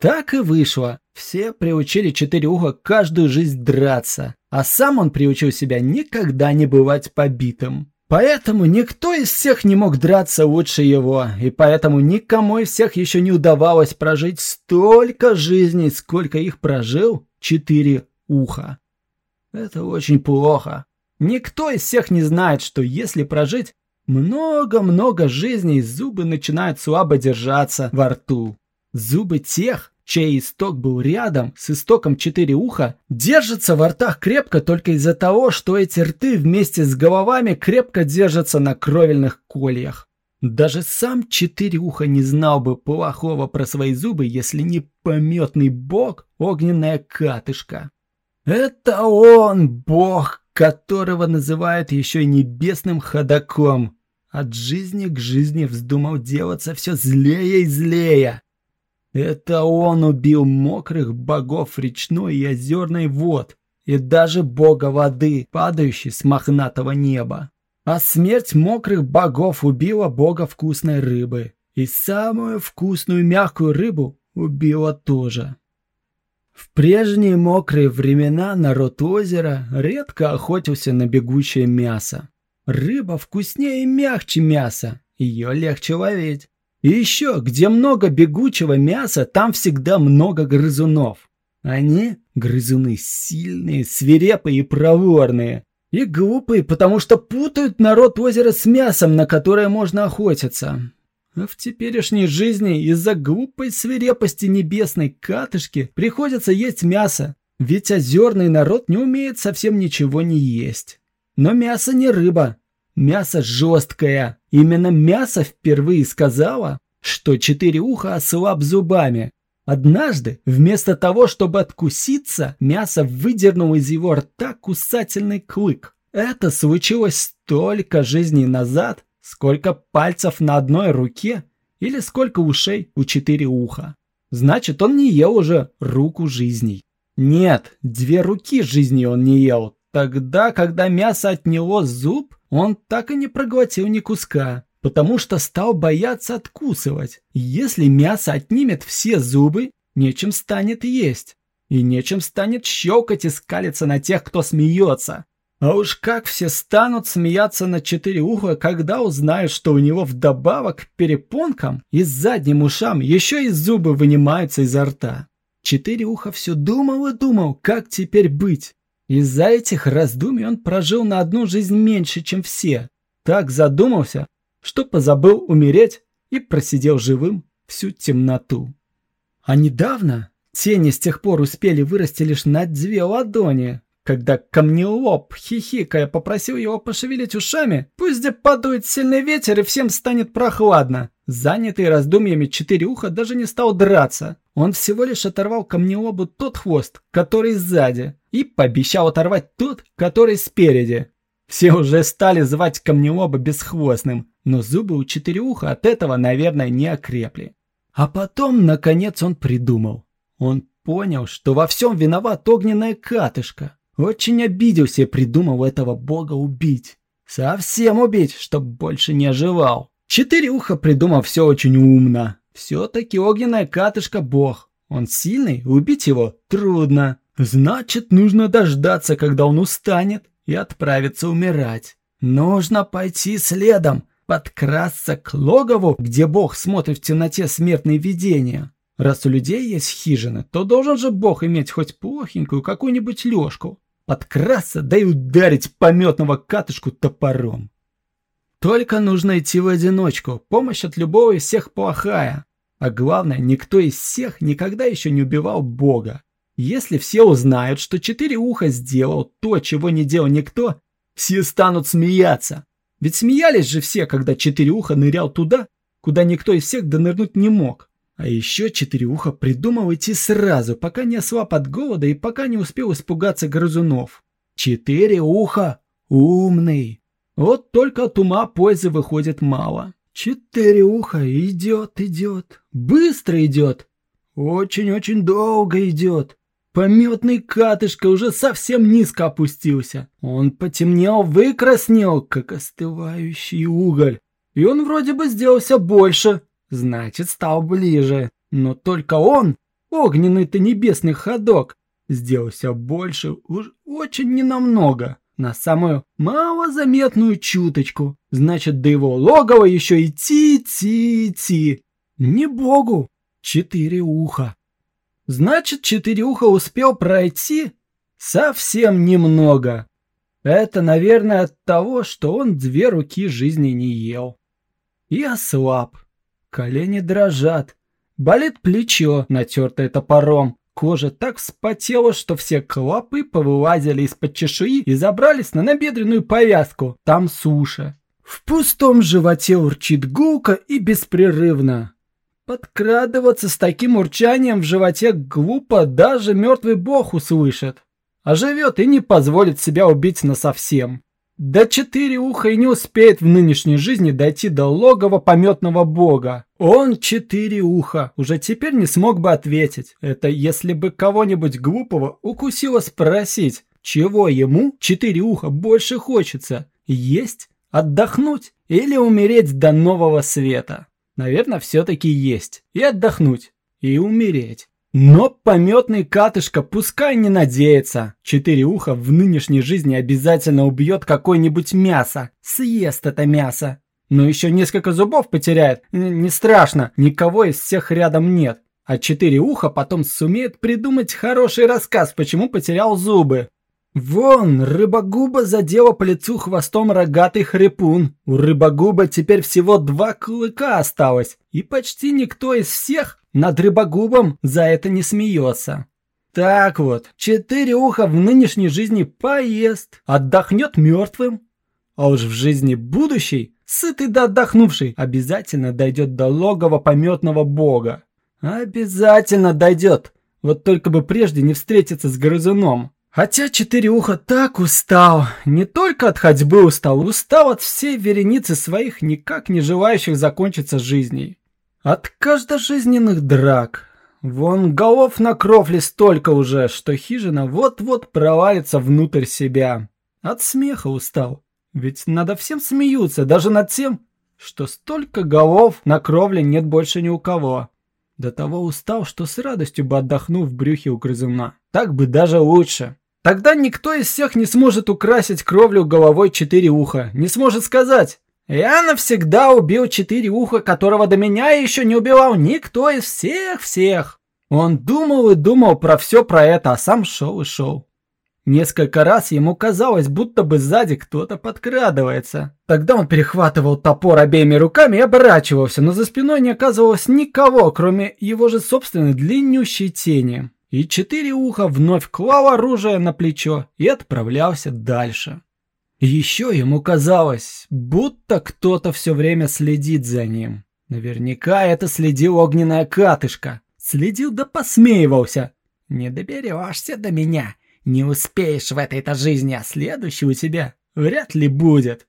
Speaker 2: Так и вышло. Все приучили четыре уха каждую жизнь драться, а сам он приучил себя никогда не бывать побитым. Поэтому никто из всех не мог драться лучше его, и поэтому никому из всех еще не удавалось прожить столько жизней, сколько их прожил четыре уха. Это очень плохо. Никто из всех не знает, что если прожить много-много жизней, зубы начинают слабо держаться во рту. Зубы тех, чей исток был рядом с истоком четыре уха, держатся во ртах крепко только из-за того, что эти рты вместе с головами крепко держатся на кровельных кольях. Даже сам четыре уха не знал бы плохого про свои зубы, если не пометный бог огненная катышка. Это он, бог, которого называют еще и небесным ходаком. От жизни к жизни вздумал делаться все злее и злее. Это он убил мокрых богов речной и озерной вод, и даже бога воды, падающий с мохнатого неба. А смерть мокрых богов убила бога вкусной рыбы. И самую вкусную мягкую рыбу убила тоже. В прежние мокрые времена народ озера редко охотился на бегущее мясо. Рыба вкуснее и мягче мяса, ее легче ловить. И еще, где много бегучего мяса, там всегда много грызунов. Они, грызуны, сильные, свирепые и проворные. И глупые, потому что путают народ озера с мясом, на которое можно охотиться. А в теперешней жизни из-за глупой свирепости небесной катышки приходится есть мясо, ведь озерный народ не умеет совсем ничего не есть. Но мясо не рыба, мясо жесткое, Именно мясо впервые сказала, что четыре уха ослаб зубами. Однажды, вместо того, чтобы откуситься, мясо выдернуло из его рта кусательный клык. Это случилось столько жизней назад, сколько пальцев на одной руке или сколько ушей у четыре уха. Значит, он не ел уже руку жизней. Нет, две руки жизни он не ел. Тогда, когда мясо отняло зуб, он так и не проглотил ни куска, потому что стал бояться откусывать. Если мясо отнимет все зубы, нечем станет есть. И нечем станет щелкать и скалиться на тех, кто смеется. А уж как все станут смеяться на четыре уха, когда узнают, что у него вдобавок к перепонкам и задним ушам еще и зубы вынимаются изо рта. Четыре уха все думал и думал, как теперь быть. Из-за этих раздумий он прожил на одну жизнь меньше, чем все. Так задумался, что позабыл умереть и просидел живым всю темноту. А недавно тени с тех пор успели вырасти лишь на две ладони, когда камнелоб, хихикая, попросил его пошевелить ушами, пусть где подует сильный ветер и всем станет прохладно. Занятый раздумьями четыре уха даже не стал драться. Он всего лишь оторвал камнелобу тот хвост, который сзади, и пообещал оторвать тот, который спереди. Все уже стали звать камнелоба бесхвостным, но зубы у четырюха от этого, наверное, не окрепли. А потом, наконец, он придумал. Он понял, что во всем виноват огненная катышка. Очень обиделся и придумал этого бога убить. Совсем убить, чтоб больше не оживал.
Speaker 1: Четыре уха придумал все очень умно. Все-таки огненная катышка бог. Он сильный, убить его трудно. Значит, нужно дождаться, когда он устанет, и отправиться умирать. Нужно пойти следом, подкрасться к логову, где бог смотрит в темноте смертные видения. Раз у людей есть хижины, то должен же бог иметь хоть плохенькую какую-нибудь лёжку. Подкрасться, да и ударить пометного катышку топором. Только нужно идти в одиночку, помощь от любого из всех плохая. А главное, никто из всех никогда еще не убивал бога. Если все узнают, что четыре уха сделал то, чего не делал никто, все станут смеяться. Ведь смеялись же все, когда четыре уха нырял туда, куда никто из всех донырнуть не мог. А еще Четыреуха придумал идти сразу, пока не ослаб от голода и пока не успел испугаться грызунов. Четыреуха умный. Вот только от ума пользы выходит мало. Четыреуха идет, идет, быстро идет, очень-очень долго идет. Пометный катышка уже совсем низко опустился. Он потемнел, выкраснел, как остывающий уголь. И он вроде бы сделался больше, Значит, стал ближе. Но только он, огненный-то небесный ходок, сделался больше уж очень ненамного. На самую малозаметную чуточку. Значит, до его логова еще идти, идти, идти. Не богу, четыре уха. Значит, четыре уха успел пройти совсем немного. Это, наверное, от того, что он две руки жизни не ел. И ослаб. Колени дрожат. Болит плечо, натертое топором. Кожа так вспотела, что все клопы повылазили из-под чешуи и забрались на набедренную повязку. Там суша. В пустом животе урчит гулко и беспрерывно. Подкрадываться с таким урчанием в животе глупо, даже мертвый бог услышит. А живет и не позволит себя убить насовсем. Да четыре уха и не успеет в нынешней жизни дойти до логова пометного бога. Он четыре уха, уже теперь не смог бы ответить. Это если бы кого-нибудь глупого укусило спросить, чего ему четыре уха больше хочется? Есть, отдохнуть или умереть до нового света? Наверное, все-таки есть. И отдохнуть, и умереть. Но пометный катышка пускай не надеется. Четыре уха в нынешней жизни обязательно убьет какое-нибудь мясо. Съест это мясо. Но еще несколько зубов потеряет. Не страшно, никого из всех рядом нет. А четыре уха потом сумеет придумать хороший рассказ, почему потерял зубы. Вон, рыбогуба задела по лицу хвостом рогатый хрипун. У рыбогуба теперь всего два клыка осталось, и почти никто из всех над рыбогубом за это не смеется. Так вот, четыре уха в нынешней жизни поест, отдохнет мертвым. А уж в жизни будущей, сытый да отдохнувший, обязательно дойдет до логова пометного бога. Обязательно дойдет. Вот только бы прежде не встретиться с грызуном. Хотя четыре уха так устал. Не только от ходьбы устал, устал от всей вереницы своих никак не желающих закончиться жизней. От каждожизненных драк. Вон голов на кровле столько уже, что хижина вот-вот провалится внутрь себя. От смеха устал. Ведь надо всем смеются, даже над тем, что столько голов на кровле нет больше ни у кого. До того устал, что с радостью бы отдохнул в брюхе у грызуна. Так бы даже лучше. Тогда никто из всех не сможет украсить кровлю головой четыре уха, не сможет сказать я навсегда убил четыре уха, которого до меня еще не убивал никто из всех-всех. Он думал и думал про все про это, а сам шел и шел. Несколько раз ему казалось, будто бы сзади кто-то подкрадывается. Тогда он перехватывал топор обеими руками и оборачивался, но за спиной не оказывалось никого, кроме его же собственной длиннющей тени. И четыре уха вновь клал оружие на плечо и отправлялся дальше. Еще ему казалось, будто кто-то все время следит за ним. Наверняка это следил огненная катышка. Следил да посмеивался. «Не доберешься до меня, не успеешь в этой-то жизни, а следующий у тебя вряд ли будет».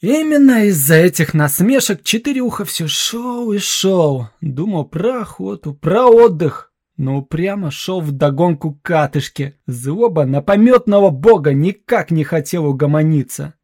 Speaker 1: Именно из-за этих насмешек Четырюха все шел и шел. Думал про охоту, про отдых, но упрямо шел вдогонку катышке. Злоба на пометного бога никак не хотел угомониться.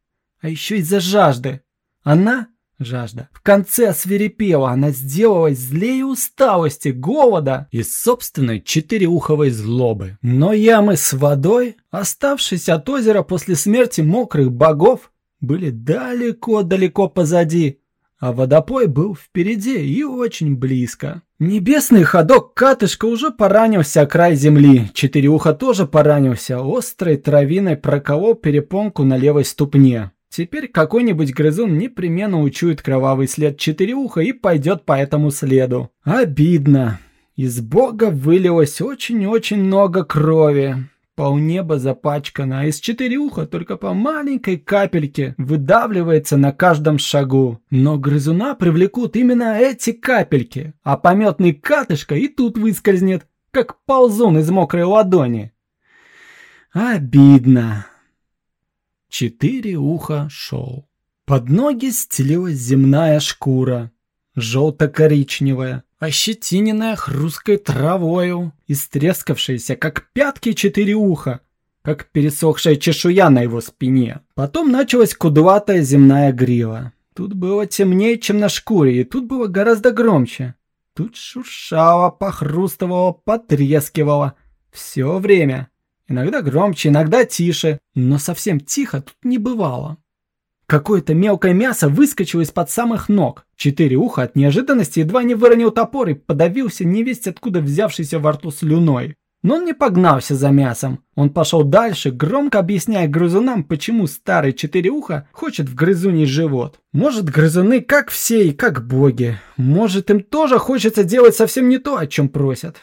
Speaker 1: А еще из-за жажды. Она, жажда. В конце свирепела, она сделалась злее усталости, голода и собственной четыреуховой злобы. Но ямы с водой, оставшиеся от озера после смерти мокрых богов, были далеко-далеко позади, а водопой был впереди и очень близко. Небесный ходок Катышка уже поранился о край земли, Четыреуха тоже поранился, острой травиной проколол перепонку на левой ступне. Теперь какой-нибудь грызун непременно учует кровавый след Четыреуха и пойдет по этому следу. Обидно. Из бога вылилось очень-очень много крови полнеба запачкана, а из четырюха только по маленькой капельке выдавливается на каждом шагу. Но грызуна привлекут именно эти капельки, а пометный катышка и тут выскользнет, как ползун из мокрой ладони. Обидно. Четыре уха шел. Под ноги стелилась земная шкура, желто-коричневая, ощетиненная хрусткой травою, истрескавшаяся, как пятки четыре уха, как пересохшая чешуя на его спине. Потом началась кудлатая земная грива. Тут было темнее, чем на шкуре, и тут было гораздо громче. Тут шуршало, похрустывало, потрескивало. Все время. Иногда громче, иногда тише, но совсем тихо тут не бывало. Какое-то мелкое мясо выскочило из-под самых ног. Четыре уха от неожиданности едва не выронил топор и подавился невесть откуда взявшийся во рту слюной. Но он не погнался за мясом. Он пошел дальше, громко объясняя грызунам, почему старый четыреуха хочет в грызуний живот. Может, грызуны как все и как боги. Может, им тоже хочется делать совсем не то, о чем просят.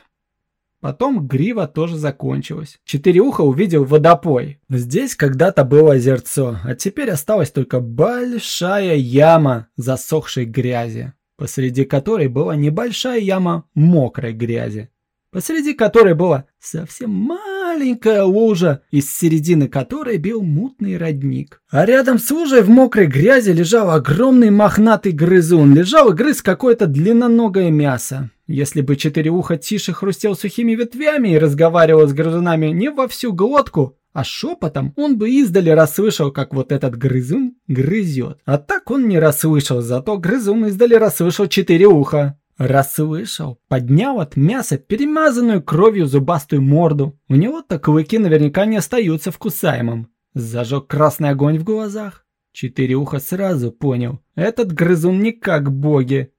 Speaker 1: Потом грива тоже закончилась. Четыреуха увидел водопой. Здесь когда-то было озерцо, а теперь осталась только большая яма засохшей грязи, посреди которой была небольшая яма мокрой грязи, посреди которой была совсем маленькая лужа, из середины которой бил мутный родник. А рядом с лужей в мокрой грязи лежал огромный мохнатый грызун, лежал и грыз какое-то длинноногое мясо. Если бы четыреуха тише хрустел сухими ветвями и разговаривал с грызунами не во всю глотку, а шепотом, он бы издали расслышал, как вот этот грызун грызет. А так он не расслышал, зато грызун издали расслышал четыреуха. Расслышал, поднял от мяса перемазанную кровью зубастую морду. У него-то клыки наверняка не остаются вкусаемым. Зажег красный огонь в глазах. Четыреуха сразу понял, этот грызун не как боги,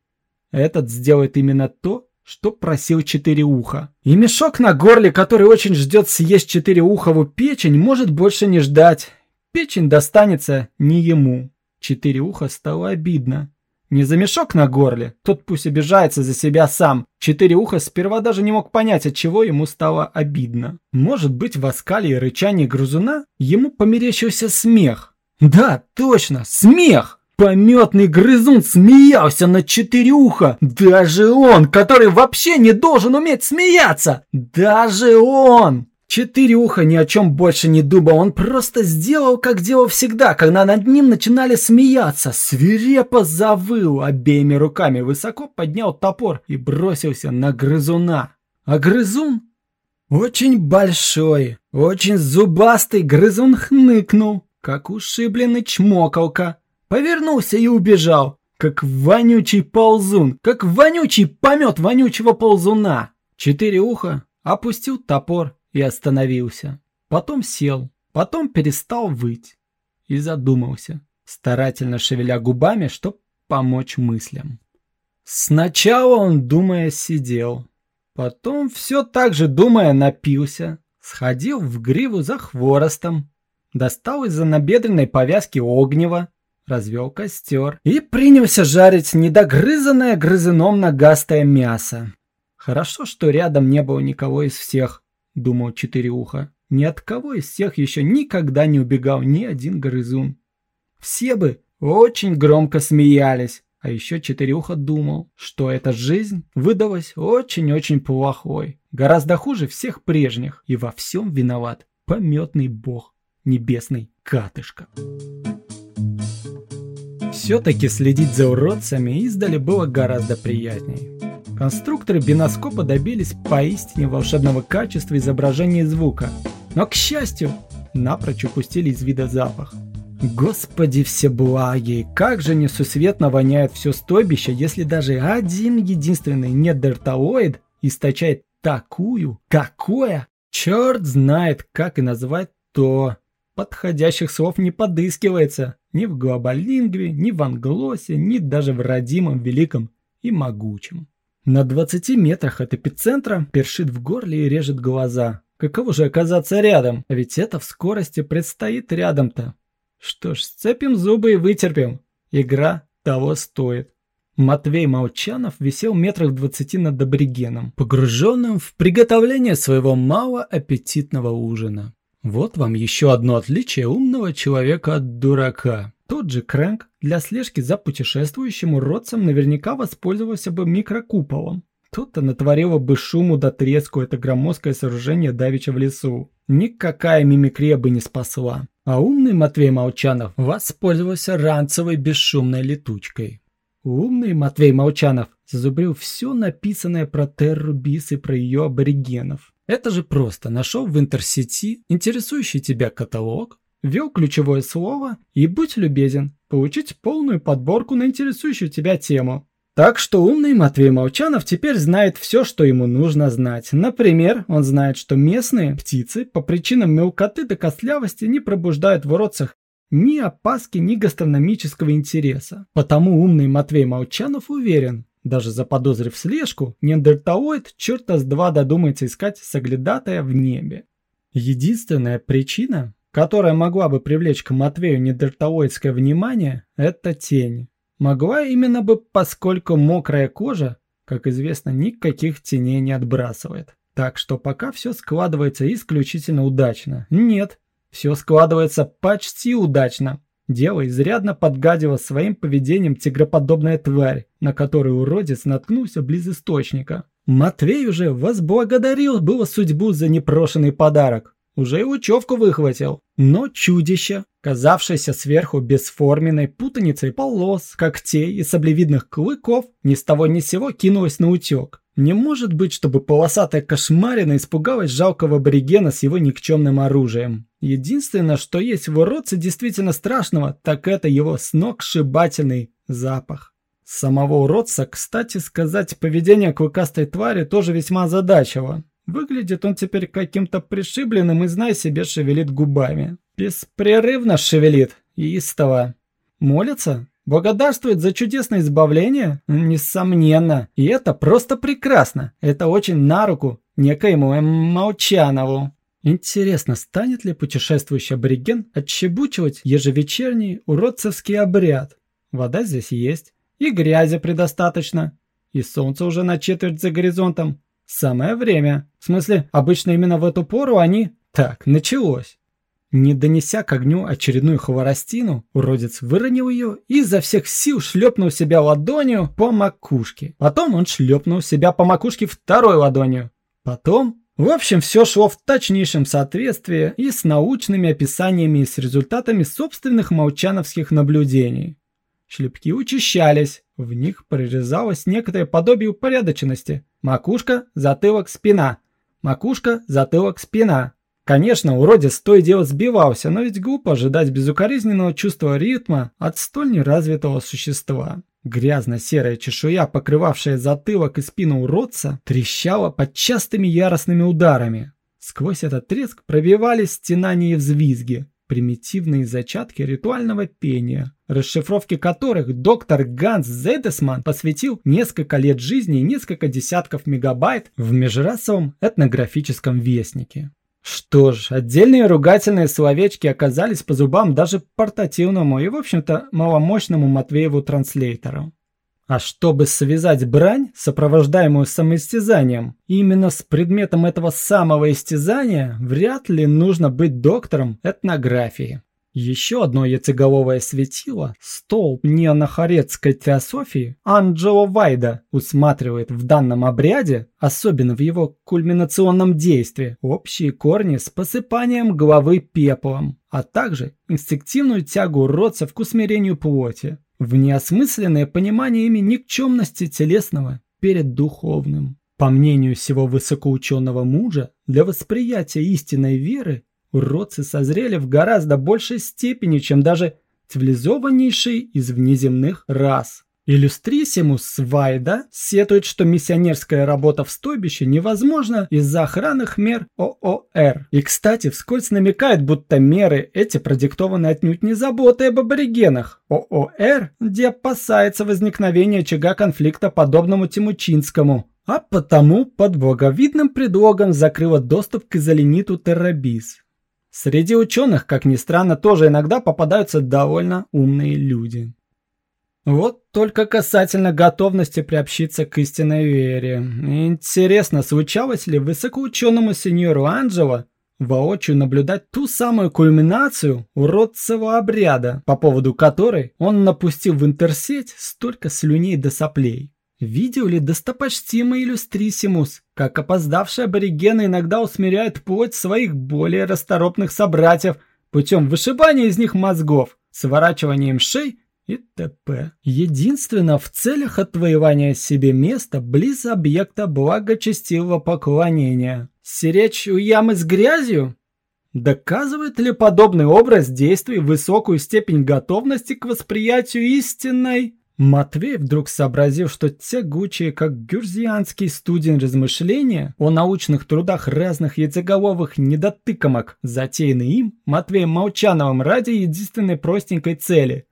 Speaker 1: этот сделает именно то, что просил Четыреуха. И мешок на горле, который очень ждет съесть Четыреухову печень, может больше не ждать. Печень достанется не ему. Четыреуха стало обидно. Не за мешок на горле, тот пусть обижается за себя сам. Четыреуха сперва даже не мог понять, от чего ему стало обидно. Может быть, в оскале и рычании грызуна ему померещился смех. Да, точно, смех! Пометный грызун смеялся на четырюха. Даже он, который вообще не должен уметь смеяться. Даже он. Четырюха ни о чем больше не думал, он просто сделал, как делал всегда, когда над ним начинали смеяться. Свирепо завыл, обеими руками высоко поднял топор и бросился на грызуна. А грызун? Очень большой, очень зубастый грызун хныкнул, как ушибленный чмокалка повернулся и убежал, как вонючий ползун, как вонючий помет вонючего ползуна. Четыре уха опустил топор и остановился. Потом сел, потом перестал выть и задумался, старательно шевеля губами, чтоб помочь мыслям. Сначала он, думая, сидел, потом все так же, думая, напился, сходил в гриву за хворостом, достал из-за набедренной повязки огнева, развел костер и принялся жарить недогрызанное грызуном нагастое мясо. Хорошо, что рядом не было никого из всех, думал Четыреуха. Ни от кого из всех еще никогда не убегал ни один грызун. Все бы очень громко смеялись, а еще Четыреуха думал, что эта жизнь выдалась очень-очень плохой, гораздо хуже всех прежних, и во всем виноват пометный бог, небесный катышка. Все-таки следить за уродцами издали было гораздо приятней. Конструкторы биноскопа добились поистине волшебного качества изображения и звука, но, к счастью, напрочь упустили из вида запах. Господи всеблагий, как же несусветно воняет все стойбище, если даже один единственный недерталоид источает такую, такое, черт знает, как и назвать то. Подходящих слов не подыскивается ни в глобалингве, ни в англосе, ни даже в родимом, великом и могучем. На 20 метрах от эпицентра першит в горле и режет глаза. Каково же оказаться рядом? А ведь это в скорости предстоит рядом-то. Что ж, сцепим зубы и вытерпим. Игра того стоит. Матвей Молчанов висел метрах двадцати над аборигеном, погруженным в приготовление своего малоаппетитного ужина. Вот вам еще одно отличие умного человека от дурака. Тот же Крэнк для слежки за путешествующим уродцем наверняка воспользовался бы микрокуполом. Тут-то натворило бы шуму до треску это громоздкое сооружение давеча в лесу. Никакая мимикрия бы не спасла. А умный Матвей Молчанов воспользовался ранцевой бесшумной летучкой. Умный Матвей Молчанов зазубрил все написанное про Терру Бис и про ее аборигенов. Это же просто нашел в интерсети интересующий тебя каталог, ввел ключевое слово и будь любезен, получить полную подборку на интересующую тебя тему. Так что умный Матвей Молчанов теперь знает все, что ему нужно знать. Например, он знает, что местные птицы по причинам мелкоты до костлявости не пробуждают в уродцах ни опаски, ни гастрономического интереса. Потому умный Матвей Молчанов уверен, даже заподозрив слежку, неандерталоид черта с два додумается искать соглядатая в небе. Единственная причина, которая могла бы привлечь к Матвею неандерталоидское внимание, это тень. Могла именно бы, поскольку мокрая кожа, как известно, никаких теней не отбрасывает. Так что пока все складывается исключительно удачно. Нет, все складывается почти удачно. Дело изрядно подгадило своим поведением тигроподобная тварь, на которую уродец наткнулся близ источника. Матвей уже возблагодарил было судьбу за непрошенный подарок. Уже и учевку выхватил. Но чудище, казавшееся сверху бесформенной путаницей полос, когтей и саблевидных клыков, ни с того ни с сего кинулось на утек. Не может быть, чтобы полосатая кошмарина испугалась жалкого аборигена с его никчемным оружием. Единственное, что есть в уродце действительно страшного, так это его сногсшибательный запах. Самого уродца, кстати сказать, поведение клыкастой твари тоже весьма задачево. Выглядит он теперь каким-то пришибленным и, знай себе, шевелит губами. Беспрерывно шевелит, истово. Молится? Благодарствует за чудесное избавление? Несомненно. И это просто прекрасно. Это очень на руку некоему Молчанову. Интересно, станет ли путешествующий абориген отщебучивать ежевечерний уродцевский обряд? Вода здесь есть, и грязи предостаточно, и солнце уже на четверть за горизонтом. Самое время. В смысле, обычно именно в эту пору они... Так, началось. Не донеся к огню очередную хворостину, уродец выронил ее и изо всех сил шлепнул себя ладонью по макушке. Потом он шлепнул себя по макушке второй ладонью. Потом... В общем, все шло в точнейшем соответствии и с научными описаниями и с результатами собственных молчановских наблюдений. Шлепки учащались, в них прорезалось некоторое подобие упорядоченности. Макушка, затылок, спина. Макушка, затылок, спина. Конечно, уродец то и дело сбивался, но ведь глупо ожидать безукоризненного чувства ритма от столь неразвитого существа. Грязно-серая чешуя, покрывавшая затылок и спину уродца, трещала под частыми яростными ударами. Сквозь этот треск пробивались стенания и взвизги примитивные зачатки ритуального пения, расшифровке которых доктор Ганс Зедесман посвятил несколько лет жизни и несколько десятков мегабайт в межрасовом этнографическом вестнике. Что ж, отдельные ругательные словечки оказались по зубам даже портативному и, в общем-то, маломощному Матвееву транслейтору. А чтобы связать брань, сопровождаемую самоистязанием, именно с предметом этого самого истязания, вряд ли нужно быть доктором этнографии. Еще одно яйцеголовое светило, столб неонахарецкой теософии, Анджело Вайда усматривает в данном обряде, особенно в его кульминационном действии, общие корни с посыпанием головы пеплом, а также инстинктивную тягу уродцев к усмирению плоти в неосмысленное понимание ими никчемности телесного перед духовным. По мнению всего высокоученого мужа, для восприятия истинной веры уродцы созрели в гораздо большей степени, чем даже цивилизованнейший из внеземных рас. Иллюстрисимус Свайда сетует, что миссионерская работа в стойбище невозможна из-за охранных мер ООР. И, кстати, вскользь намекает, будто меры эти продиктованы отнюдь не заботой об аборигенах. ООР, где опасается возникновения очага конфликта, подобному Тимучинскому, а потому под благовидным предлогом закрыла доступ к изолениту террабиз. Среди ученых, как ни странно, тоже иногда попадаются довольно умные люди. Вот только касательно готовности приобщиться к истинной вере. Интересно, случалось ли высокоученому сеньору Анджело воочию наблюдать ту самую кульминацию уродцевого обряда, по поводу которой он напустил в интерсеть столько слюней до соплей? Видел ли достопочтимый иллюстрисимус, как опоздавшие аборигены иногда усмиряют плоть своих более расторопных собратьев путем вышибания из них мозгов, сворачиванием шей и т.п. Единственно в целях отвоевания себе места близ объекта благочестивого поклонения. Сиречь у ямы с грязью? Доказывает ли подобный образ действий высокую степень готовности к восприятию истинной? Матвей, вдруг сообразив, что тягучие, как гюрзианский студень размышления о научных трудах разных яйцеголовых недотыкомок, затеяны им, Матвеем Молчановым, ради единственной простенькой цели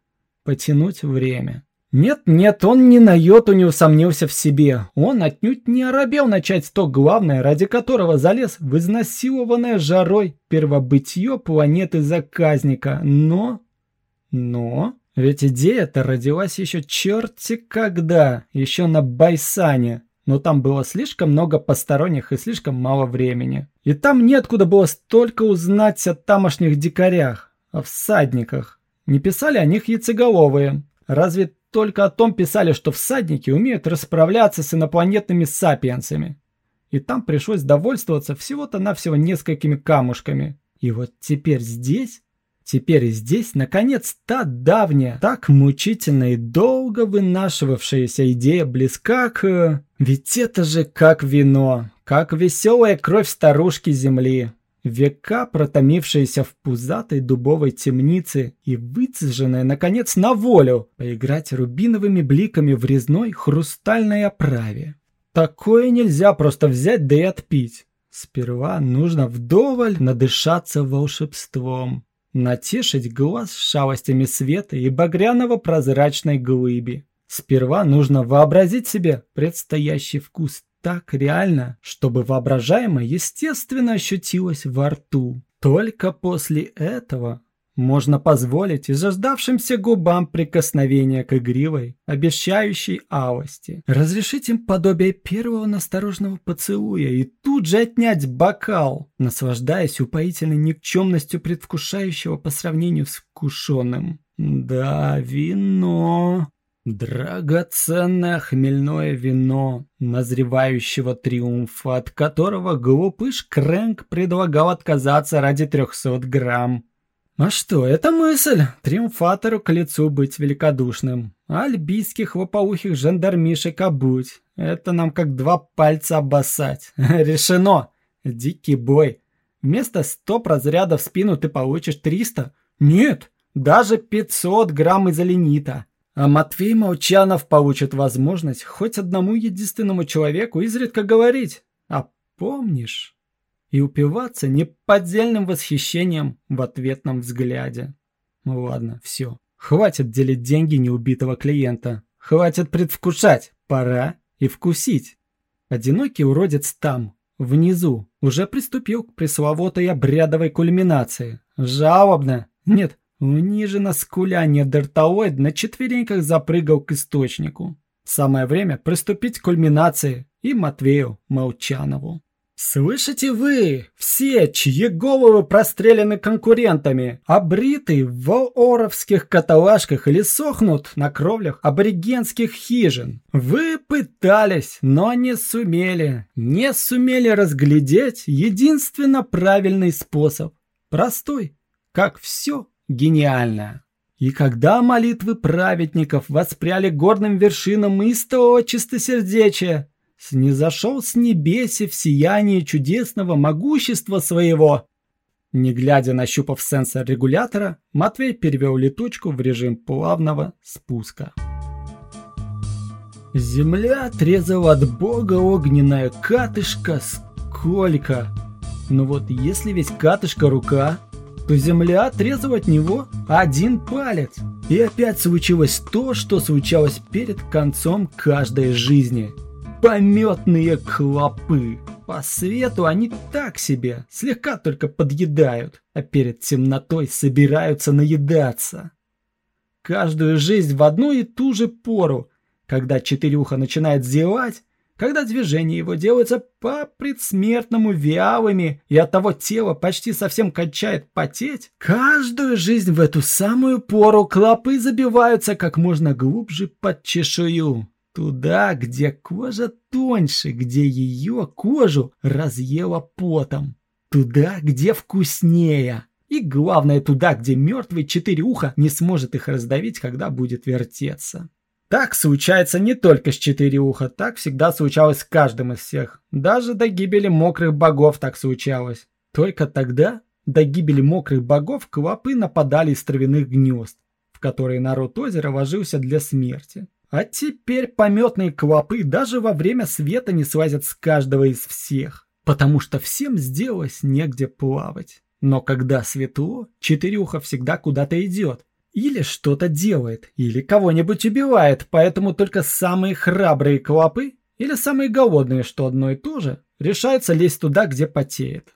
Speaker 1: потянуть время. Нет-нет, он ни на йоту не усомнился в себе. Он отнюдь не оробел начать то главное, ради которого залез в изнасилованное жарой первобытье планеты заказника. Но... Но... Ведь идея-то родилась еще черти когда, еще на Байсане. Но там было слишком много посторонних и слишком мало времени. И там неоткуда было столько узнать о тамошних дикарях, о всадниках. Не писали о них яйцеголовые. Разве только о том писали, что всадники умеют расправляться с инопланетными сапиенсами. И там пришлось довольствоваться всего-то навсего несколькими камушками. И вот теперь здесь, теперь здесь, наконец, та давняя, так мучительно и долго вынашивавшаяся идея близка к... Ведь это же как вино, как веселая кровь старушки Земли. Века, протомившиеся в пузатой дубовой темнице и выцеженная, наконец, на волю, поиграть рубиновыми бликами в резной хрустальной оправе. Такое нельзя просто взять да и отпить. Сперва нужно вдоволь надышаться волшебством, натешить глаз шалостями света и багряного прозрачной глыби. Сперва нужно вообразить себе предстоящий вкус так реально, чтобы воображаемое естественно ощутилось во рту. Только после этого можно позволить и заждавшимся губам прикосновения к игривой, обещающей алости. Разрешить им подобие первого насторожного поцелуя и тут же отнять бокал, наслаждаясь упоительной никчемностью предвкушающего по сравнению с вкушенным. Да, вино. Драгоценное хмельное вино, назревающего триумфа, от которого глупыш Крэнк предлагал отказаться ради 300 грамм. А что, это мысль, триумфатору к лицу быть великодушным. Альбийских лопоухих жандармишек обуть. Это нам как два пальца обоссать. Решено. Дикий бой. Вместо 100 разрядов в спину ты получишь 300. Нет, даже 500 грамм изоленита. А Матвей Молчанов получит возможность хоть одному единственному человеку изредка говорить «А помнишь?» и упиваться неподдельным восхищением в ответном взгляде. Ну ладно, все. Хватит делить деньги неубитого клиента. Хватит предвкушать. Пора и вкусить. Одинокий уродец там, внизу, уже приступил к пресловутой обрядовой кульминации. Жалобно. Нет, Униженно скуля неандерталоид на четвереньках запрыгал к источнику. Самое время приступить к кульминации и Матвею Молчанову. «Слышите вы, все, чьи головы прострелены конкурентами, обриты в оровских каталажках или сохнут на кровлях аборигенских хижин? Вы пытались, но не сумели, не сумели разглядеть единственно правильный способ. Простой, как все гениально. И когда молитвы праведников воспряли горным вершинам истового чистосердечия, снизошел с небеси в сияние чудесного могущества своего, Не глядя нащупав сенсор регулятора, Матвей перевел летучку в режим плавного спуска. Земля отрезала от бога огненная катышка сколько? Ну вот если весь катышка рука, то земля отрезала от него один палец. И опять случилось то, что случалось перед концом каждой жизни. Пометные клопы. По свету они так себе, слегка только подъедают, а перед темнотой собираются наедаться. Каждую жизнь в одну и ту же пору, когда четырюха начинает зевать, когда движения его делаются по предсмертному вялыми и от того тело почти совсем кончает потеть, каждую жизнь в эту самую пору клопы забиваются как можно глубже под чешую. Туда, где кожа тоньше, где ее кожу разъела потом. Туда, где вкуснее. И главное, туда, где мертвый четыре уха не сможет их раздавить, когда будет вертеться. Так случается не только с четыре уха, так всегда случалось с каждым из всех. Даже до гибели мокрых богов так случалось. Только тогда, до гибели мокрых богов, клопы нападали из травяных гнезд, в которые народ озера ложился для смерти. А теперь пометные клопы даже во время света не слазят с каждого из всех, потому что всем сделалось негде плавать. Но когда светло, четырюха всегда куда-то идет, или что-то делает, или кого-нибудь убивает, поэтому только самые храбрые клопы или самые голодные, что одно и то же, решаются лезть туда, где потеет.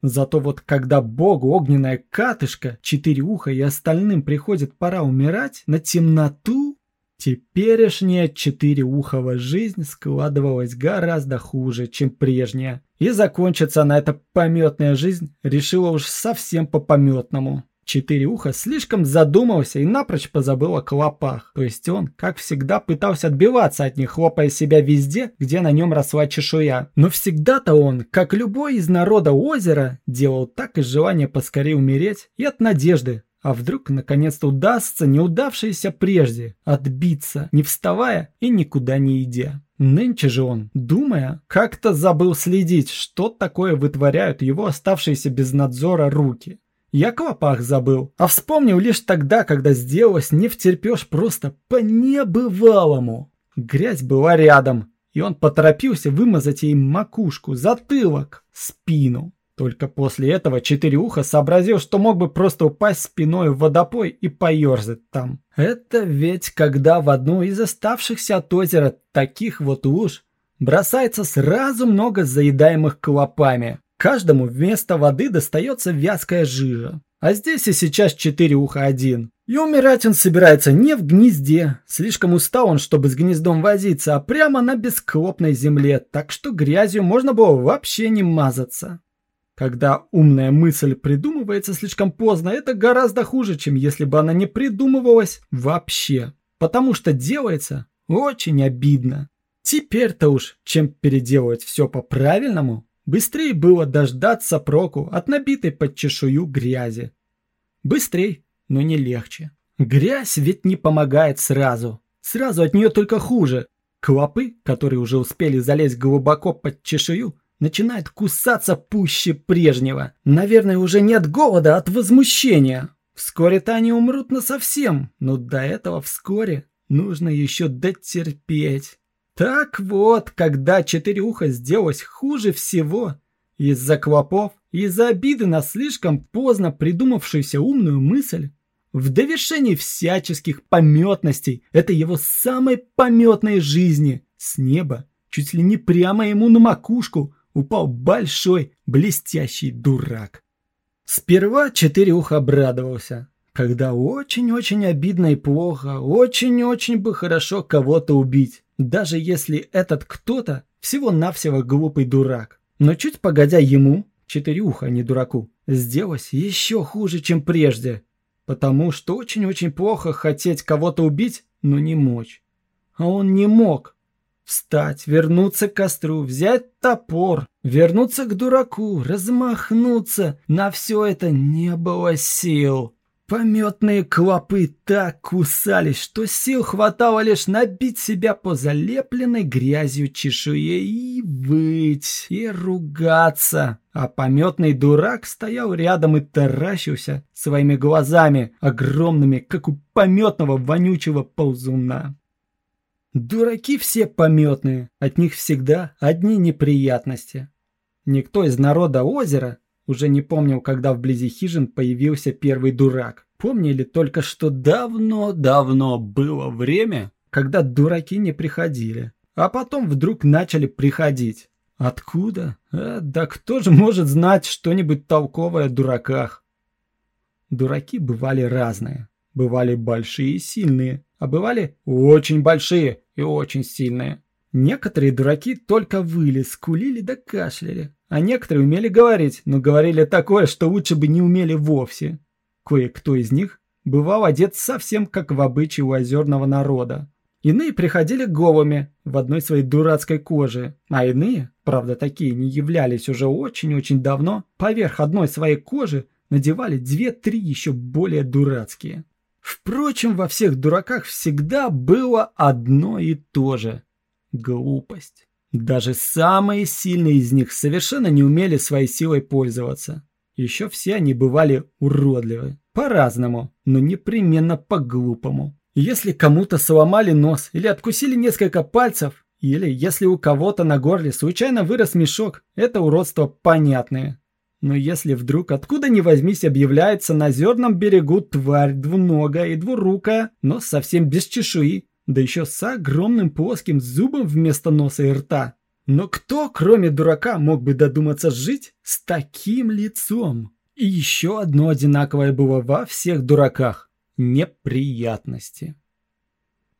Speaker 1: Зато вот когда богу огненная катышка, четыре уха и остальным приходит пора умирать, на темноту, теперешняя четыреухова жизнь складывалась гораздо хуже, чем прежняя. И закончится на эта пометная жизнь решила уж совсем по-пометному. Четыреуха слишком задумался и напрочь позабыл о клопах. То есть он, как всегда, пытался отбиваться от них, хлопая себя везде, где на нем росла чешуя. Но всегда-то он, как любой из народа озера, делал так из желания поскорее умереть и от надежды. А вдруг наконец-то удастся неудавшееся прежде отбиться, не вставая и никуда не идя. Нынче же он, думая, как-то забыл следить, что такое вытворяют его оставшиеся без надзора руки. Я клопах забыл, а вспомнил лишь тогда, когда сделалось не втерпешь просто по-небывалому. Грязь была рядом, и он поторопился вымазать ей макушку, затылок, спину. Только после этого Четырюха сообразил, что мог бы просто упасть спиной в водопой и поерзать там. Это ведь когда в одну из оставшихся от озера таких вот луж бросается сразу много заедаемых клопами. Каждому вместо воды достается вязкая жижа. А здесь и сейчас четыре уха один. И умирать он собирается не в гнезде. Слишком устал он, чтобы с гнездом возиться, а прямо на бесклопной земле, так что грязью можно было вообще не мазаться. Когда умная мысль придумывается слишком поздно, это гораздо хуже, чем если бы она не придумывалась вообще. Потому что делается очень обидно. Теперь-то уж, чем переделывать все по-правильному, Быстрее было дождаться проку от набитой под чешую грязи. Быстрей, но не легче. Грязь ведь не помогает сразу. Сразу от нее только хуже. Клопы, которые уже успели залезть глубоко под чешую, начинают кусаться пуще прежнего. Наверное, уже нет голода от возмущения. Вскоре-то они умрут насовсем, но до этого вскоре нужно еще дотерпеть. Так вот, когда четырюха сделалась хуже всего, из-за клопов, из-за обиды на слишком поздно придумавшуюся умную мысль, в довершении всяческих пометностей этой его самой пометной жизни с неба, чуть ли не прямо ему на макушку, упал большой блестящий дурак. Сперва Четырюха обрадовался, когда очень-очень обидно и плохо, очень-очень бы хорошо кого-то убить даже если этот кто-то всего-навсего глупый дурак. Но чуть погодя ему, четырюха, а не дураку, сделалось еще хуже, чем прежде, потому что очень-очень плохо хотеть кого-то убить, но не мочь. А он не мог. Встать, вернуться к костру, взять топор, вернуться к дураку, размахнуться. На все это не было сил. Пометные клопы так кусались, что сил хватало лишь набить себя по залепленной грязью чешуе и выть, и ругаться. А пометный дурак стоял рядом и таращился своими глазами, огромными, как у пометного вонючего ползуна. Дураки все пометные, от них всегда одни неприятности. Никто из народа озера уже не помнил, когда вблизи хижин появился первый дурак. Помнили только, что давно-давно было время, когда дураки не приходили. А потом вдруг начали приходить. Откуда? А, да кто же может знать что-нибудь толковое о дураках? Дураки бывали разные. Бывали большие и сильные, а бывали очень большие и очень сильные. Некоторые дураки только выли, скулили да кашляли, а некоторые умели говорить, но говорили такое, что лучше бы не умели вовсе. Кое-кто из них бывал одет совсем как в обычае у озерного народа. Иные приходили голыми в одной своей дурацкой коже, а иные, правда такие не являлись уже очень-очень давно, поверх одной своей кожи надевали две-три еще более дурацкие. Впрочем, во всех дураках всегда было одно и то же – глупость. Даже самые сильные из них совершенно не умели своей силой пользоваться. Еще все они бывали уродливы. По-разному, но непременно по-глупому. Если кому-то сломали нос или откусили несколько пальцев, или если у кого-то на горле случайно вырос мешок, это уродство понятное. Но если вдруг откуда ни возьмись объявляется на зерном берегу тварь двуногая и двурукая, но совсем без чешуи, да еще с огромным плоским зубом вместо носа и рта. Но кто, кроме дурака, мог бы додуматься жить с таким лицом? И еще одно одинаковое было во всех дураках – неприятности.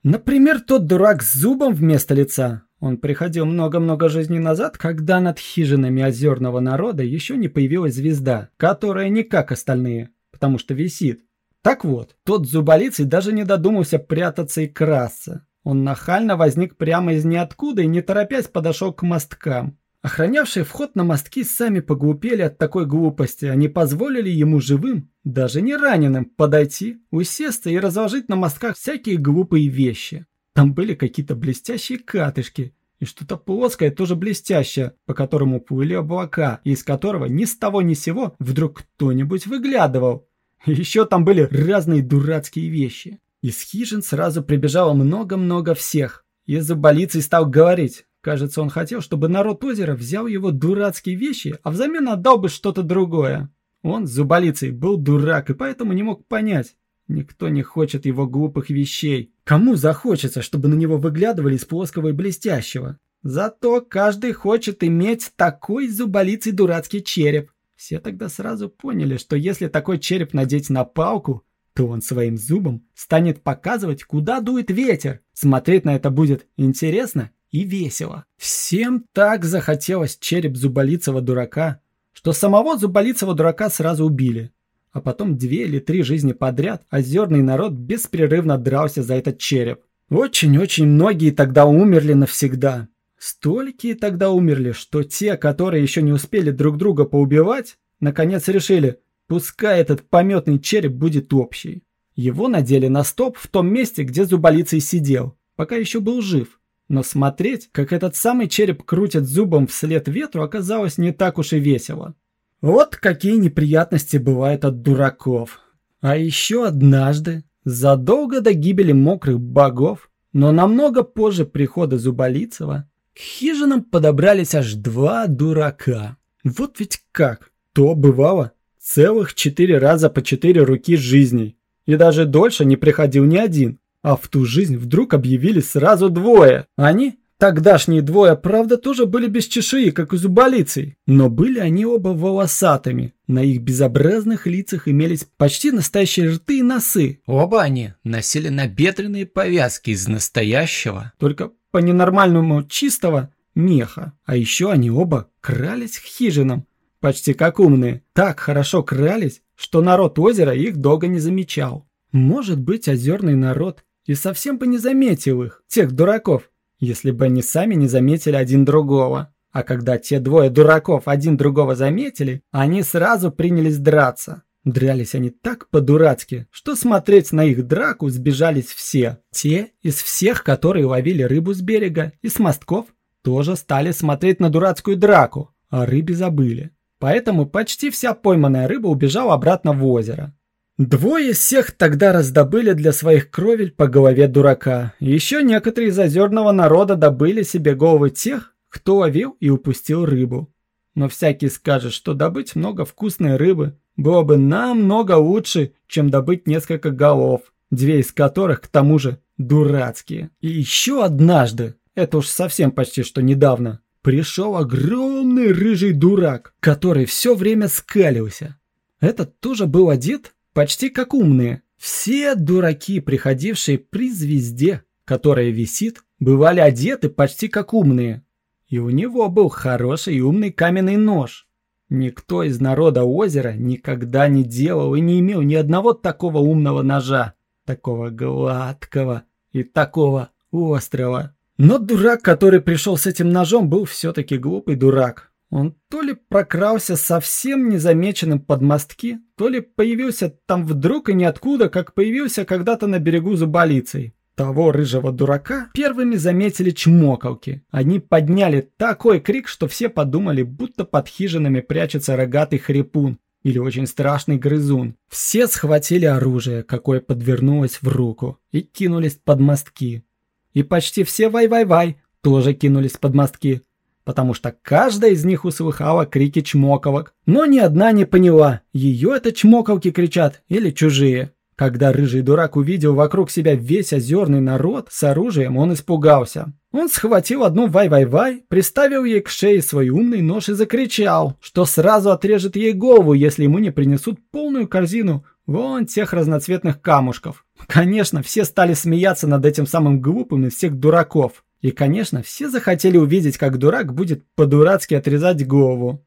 Speaker 1: Например, тот дурак с зубом вместо лица. Он приходил много-много жизней назад, когда над хижинами озерного народа еще не появилась звезда, которая не как остальные, потому что висит, так вот, тот зуболицый даже не додумался прятаться и красться. Он нахально возник прямо из ниоткуда и не торопясь подошел к мосткам. Охранявшие вход на мостки сами поглупели от такой глупости, они позволили ему живым, даже не раненым, подойти, усесться и разложить на мостках всякие глупые вещи. Там были какие-то блестящие катышки, и что-то плоское, тоже блестящее, по которому плыли облака, и из которого ни с того ни сего вдруг кто-нибудь выглядывал. Еще там были разные дурацкие вещи. Из хижин сразу прибежало много-много всех. И зуболицей стал говорить. Кажется, он хотел, чтобы народ озера взял его дурацкие вещи, а взамен отдал бы что-то другое. Он, зуболицей, был дурак и поэтому не мог понять. Никто не хочет его глупых вещей. Кому захочется, чтобы на него выглядывали из плоского и блестящего? Зато каждый хочет иметь такой зуболицый дурацкий череп. Все тогда сразу поняли, что если такой череп надеть на палку, то он своим зубом станет показывать, куда дует ветер. Смотреть на это будет интересно и весело. Всем так захотелось череп зуболицего дурака, что самого зуболицего дурака сразу убили. А потом две или три жизни подряд озерный народ беспрерывно дрался за этот череп. Очень-очень многие тогда умерли навсегда. Столькие тогда умерли, что те, которые еще не успели друг друга поубивать, наконец решили, пускай этот пометный череп будет общий. Его надели на стоп в том месте, где зуболицей сидел, пока еще был жив. Но смотреть, как этот самый череп крутит зубом вслед ветру, оказалось не так уж и весело. Вот какие неприятности бывают от дураков. А еще однажды, задолго до гибели мокрых богов, но намного позже прихода Зуболицева, к хижинам подобрались аж два дурака. Вот ведь как. То бывало целых четыре раза по четыре руки жизней. И даже дольше не приходил ни один. А в ту жизнь вдруг объявили сразу двое. Они, тогдашние двое, правда, тоже были без чешуи, как у зуболицей. Но были они оба волосатыми. На их безобразных лицах имелись почти настоящие рты и носы.
Speaker 3: Оба они носили набедренные повязки из настоящего.
Speaker 1: Только по ненормальному чистого меха. А еще они оба крались к хижинам, почти как умные. Так хорошо крались, что народ озера их долго не замечал. Может быть, озерный народ и совсем бы не заметил их, тех дураков, если бы они сами не заметили один другого. А когда те двое дураков один другого заметили, они сразу принялись драться. Дрались они так по-дурацки, что смотреть на их драку сбежались все. Те из всех, которые ловили рыбу с берега и с мостков, тоже стали смотреть на дурацкую драку, а рыбе забыли. Поэтому почти вся пойманная рыба убежала обратно в озеро. Двое из всех тогда раздобыли для своих кровель по голове дурака. Еще некоторые из озерного народа добыли себе головы тех, кто ловил и упустил рыбу. Но всякий скажет, что добыть много вкусной рыбы было бы намного лучше, чем добыть несколько голов, две из которых, к тому же, дурацкие. И еще однажды, это уж совсем почти что недавно, пришел огромный рыжий дурак, который все время скалился. Этот тоже был одет почти как умные. Все дураки, приходившие при звезде, которая висит, бывали одеты почти как умные. И у него был хороший и умный каменный нож. Никто из народа озера никогда не делал и не имел ни одного такого умного ножа, такого гладкого и такого острого. Но дурак, который пришел с этим ножом, был все-таки глупый дурак. Он то ли прокрался совсем незамеченным под мостки, то ли появился там вдруг и ниоткуда, как появился когда-то на берегу зуболицей. Того рыжего дурака первыми заметили чмокалки. Они подняли такой крик, что все подумали, будто под хижинами прячется рогатый хрипун или очень страшный грызун. Все схватили оружие, какое подвернулось в руку, и кинулись под мостки. И почти все вай-вай-вай тоже кинулись под мостки потому что каждая из них услыхала крики чмоковок, но ни одна не поняла, ее это чмоковки кричат или чужие. Когда рыжий дурак увидел вокруг себя весь озерный народ с оружием, он испугался. Он схватил одну вай-вай-вай, приставил ей к шее свой умный нож и закричал, что сразу отрежет ей голову, если ему не принесут полную корзину вон тех разноцветных камушков. Конечно, все стали смеяться над этим самым глупым из всех дураков. И, конечно, все захотели увидеть, как дурак будет по-дурацки отрезать голову.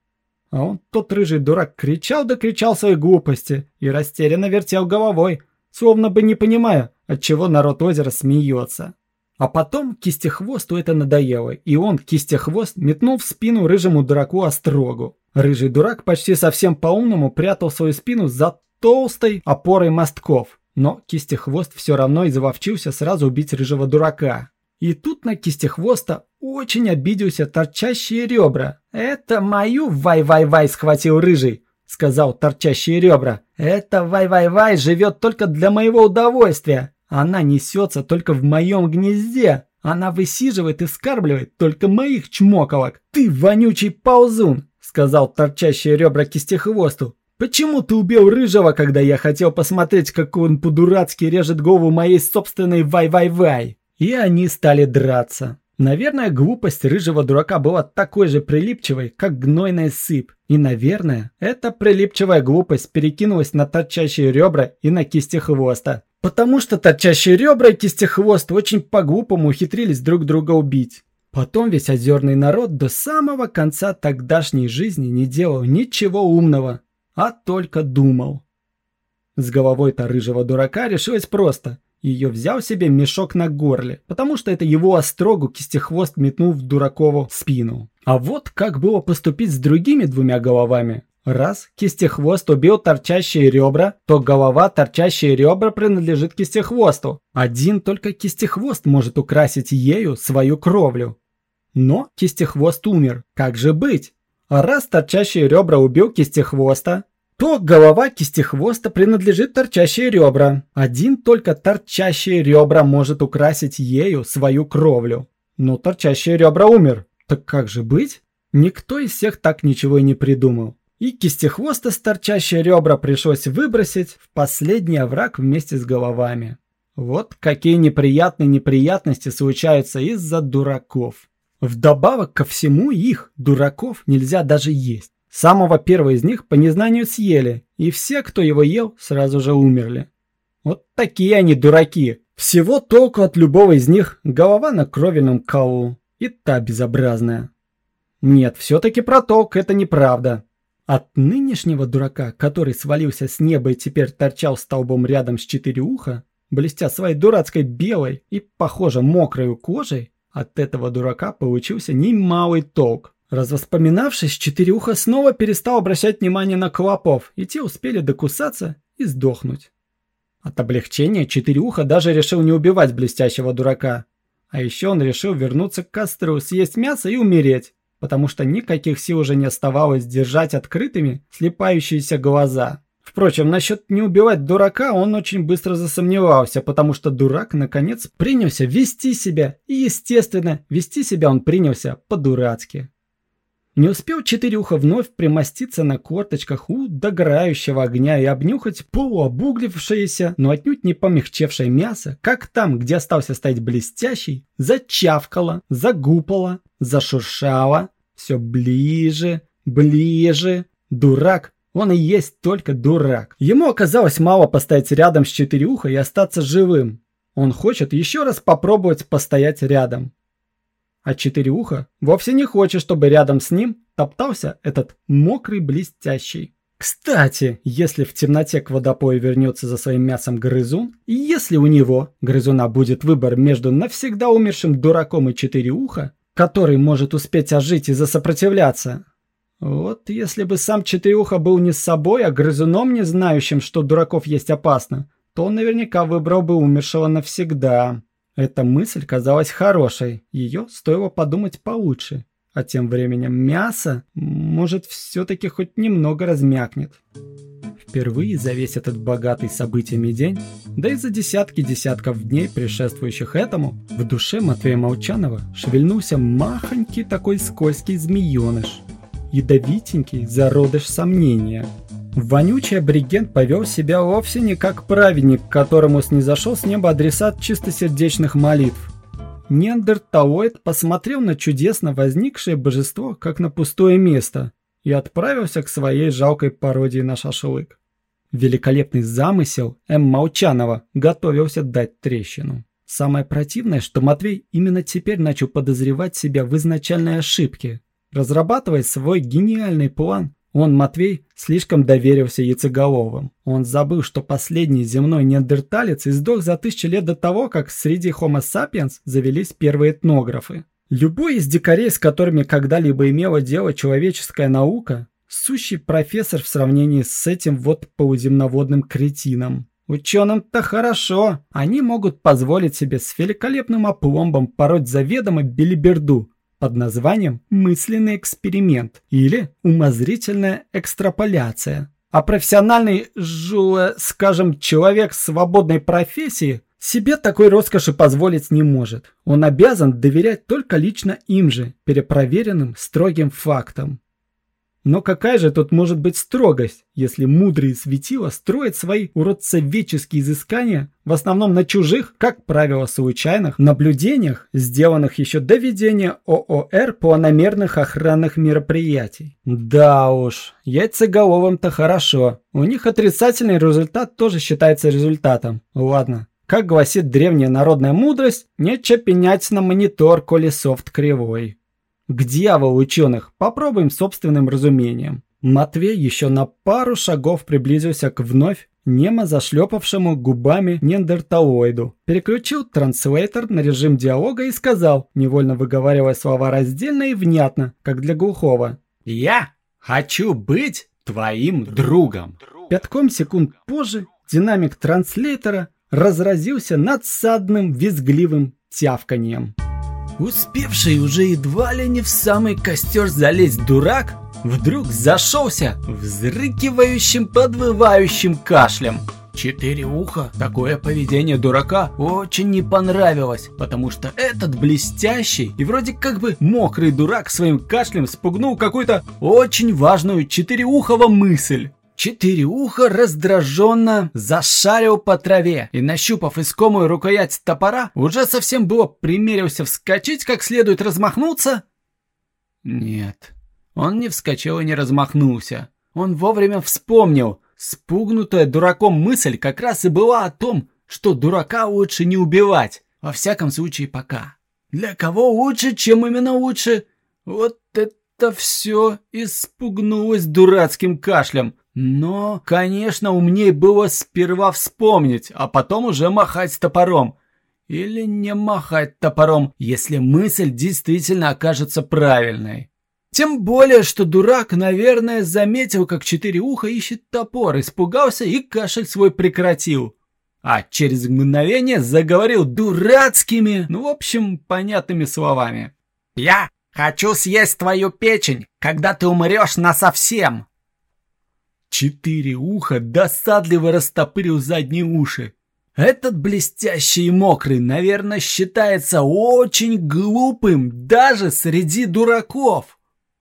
Speaker 1: А он, тот рыжий дурак, кричал да кричал своей глупости и растерянно вертел головой, словно бы не понимая, от чего народ озера смеется. А потом кистехвосту это надоело, и он, кистехвост, метнул в спину рыжему дураку острогу. Рыжий дурак почти совсем по-умному прятал свою спину за толстой опорой мостков, но кистехвост все равно изловчился сразу убить рыжего дурака. И тут на кисти хвоста очень обиделся торчащие ребра. «Это мою вай-вай-вай схватил рыжий», — сказал торчащие ребра. «Это вай-вай-вай живет только для моего удовольствия. Она несется только в моем гнезде. Она высиживает и скармливает только моих чмоколок. Ты вонючий ползун», — сказал торчащие ребра кистехвосту. «Почему ты убил Рыжего, когда я хотел посмотреть, как он по-дурацки режет голову моей собственной вай-вай-вай?» И они стали драться. Наверное, глупость рыжего дурака была такой же прилипчивой, как гнойная сыпь. И, наверное, эта прилипчивая глупость перекинулась на торчащие ребра и на кисти хвоста. Потому что торчащие ребра и кисти хвост очень по-глупому ухитрились друг друга убить. Потом весь озерный народ до самого конца тогдашней жизни не делал ничего умного, а только думал. С головой-то рыжего дурака решилось просто – ее взял себе мешок на горле, потому что это его острогу кистехвост метнул в дуракову спину. А вот как было поступить с другими двумя головами. Раз кистехвост убил торчащие ребра, то голова торчащие ребра принадлежит кистехвосту. Один только кистехвост может украсить ею свою кровлю. Но кистехвост умер. Как же быть? Раз торчащие ребра убил кистехвоста, то голова кистехвоста принадлежит торчащие ребра. Один только торчащие ребра может украсить ею свою кровлю. Но торчащие ребра умер. Так как же быть? Никто из всех так ничего и не придумал. И кистехвоста с торчащие ребра пришлось выбросить в последний овраг вместе с головами. Вот какие неприятные неприятности случаются из-за дураков. Вдобавок ко всему их, дураков, нельзя даже есть. Самого первого из них по незнанию съели, и все, кто его ел, сразу же умерли. Вот такие они дураки. Всего толку от любого из них голова на кровельном каулу. И та безобразная. Нет, все-таки про толк это неправда. От нынешнего дурака, который свалился с неба и теперь торчал столбом рядом с четыре уха, блестя своей дурацкой белой и, похоже, мокрой кожей, от этого дурака получился немалый толк. Развоспоминавшись, Четырюха снова перестал обращать внимание на клопов, и те успели докусаться и сдохнуть. От облегчения Четырюха даже решил не убивать блестящего дурака. А еще он решил вернуться к костру, съесть мясо и умереть, потому что никаких сил уже не оставалось держать открытыми слепающиеся глаза. Впрочем, насчет не убивать дурака он очень быстро засомневался, потому что дурак, наконец, принялся вести себя, и, естественно, вести себя он принялся по-дурацки. Не успел Четырюха вновь примоститься на корточках у догорающего огня и обнюхать полуобуглившееся, но отнюдь не помягчевшее мясо, как там, где остался стоять блестящий, зачавкало, загупало, зашуршало, все ближе, ближе. Дурак, он и есть только дурак. Ему оказалось мало постоять рядом с Четырюхой и остаться живым. Он хочет еще раз попробовать постоять рядом. А Четырюха вовсе не хочет, чтобы рядом с ним топтался этот мокрый блестящий. Кстати, если в темноте к водопою вернется за своим мясом грызун, и если у него, грызуна, будет выбор между навсегда умершим дураком и Четырюха, который может успеть ожить и засопротивляться, вот если бы сам Четырюха был не с собой, а грызуном, не знающим, что дураков есть опасно, то он наверняка выбрал бы умершего навсегда. Эта мысль казалась хорошей, ее стоило подумать получше. А тем временем мясо, может, все-таки хоть немного размякнет. Впервые за весь этот богатый событиями день, да и за десятки десятков дней, предшествующих этому, в душе Матвея Молчанова шевельнулся махонький такой скользкий змееныш. Ядовитенький зародыш сомнения – Вонючий аборигент повел себя вовсе не как праведник, которому снизошел с неба адресат чистосердечных молитв. Неандерталоид посмотрел на чудесно возникшее божество, как на пустое место, и отправился к своей жалкой пародии на шашлык. Великолепный замысел М. Молчанова готовился дать трещину. Самое противное, что Матвей именно теперь начал подозревать себя в изначальной ошибке. Разрабатывая свой гениальный план, он, Матвей, слишком доверился яйцеголовым. Он забыл, что последний земной неандерталец издох за тысячи лет до того, как среди Homo sapiens завелись первые этнографы. Любой из дикарей, с которыми когда-либо имела дело человеческая наука, сущий профессор в сравнении с этим вот полуземноводным кретином. Ученым-то хорошо, они могут позволить себе с великолепным опломбом пороть заведомо белиберду, под названием «мысленный эксперимент» или «умозрительная экстраполяция». А профессиональный, жу, скажем, человек свободной профессии себе такой роскоши позволить не может. Он обязан доверять только лично им же, перепроверенным строгим фактам. Но какая же тут может быть строгость, если мудрые светила строят свои уродцевеческие изыскания в основном на чужих, как правило, случайных наблюдениях, сделанных еще до введения ООР планомерных охранных мероприятий? Да уж, яйцеголовым-то хорошо. У них отрицательный результат тоже считается результатом. Ладно, как гласит древняя народная мудрость, нечего пенять на монитор, коли софт кривой. К дьяволу ученых, попробуем собственным разумением. Матвей еще на пару шагов приблизился к вновь немо зашлепавшему губами неандерталоиду. Переключил транслейтер на режим диалога и сказал, невольно выговаривая слова раздельно и внятно, как для глухого.
Speaker 3: «Я хочу быть твоим другом».
Speaker 1: Пятком секунд позже динамик транслейтера разразился надсадным визгливым тявканьем.
Speaker 3: Успевший уже едва ли не в самый костер залезть дурак, вдруг зашелся взрыкивающим, подвывающим кашлем. Четыре уха. Такое поведение дурака очень не понравилось, потому что этот блестящий и вроде как бы мокрый дурак своим кашлем спугнул какую-то очень важную четыреухого мысль. Четыре уха раздраженно зашарил по траве и, нащупав искомую рукоять топора, уже совсем было примерился вскочить, как следует размахнуться. Нет, он не вскочил и не размахнулся. Он вовремя вспомнил. Спугнутая дураком мысль как раз и была о том, что дурака лучше не убивать. Во всяком случае, пока. Для кого лучше, чем именно лучше? Вот это все испугнулось дурацким кашлем. Но, конечно, умнее было сперва вспомнить, а потом уже махать топором. Или не махать топором, если мысль действительно окажется правильной. Тем более, что дурак, наверное, заметил, как четыре уха ищет топор, испугался и кашель свой прекратил. А через мгновение заговорил дурацкими, ну, в общем, понятными словами. «Я хочу съесть твою печень, когда ты умрешь насовсем!» Четыре уха досадливо растопырил задние уши. Этот блестящий и мокрый, наверное, считается очень глупым даже среди дураков.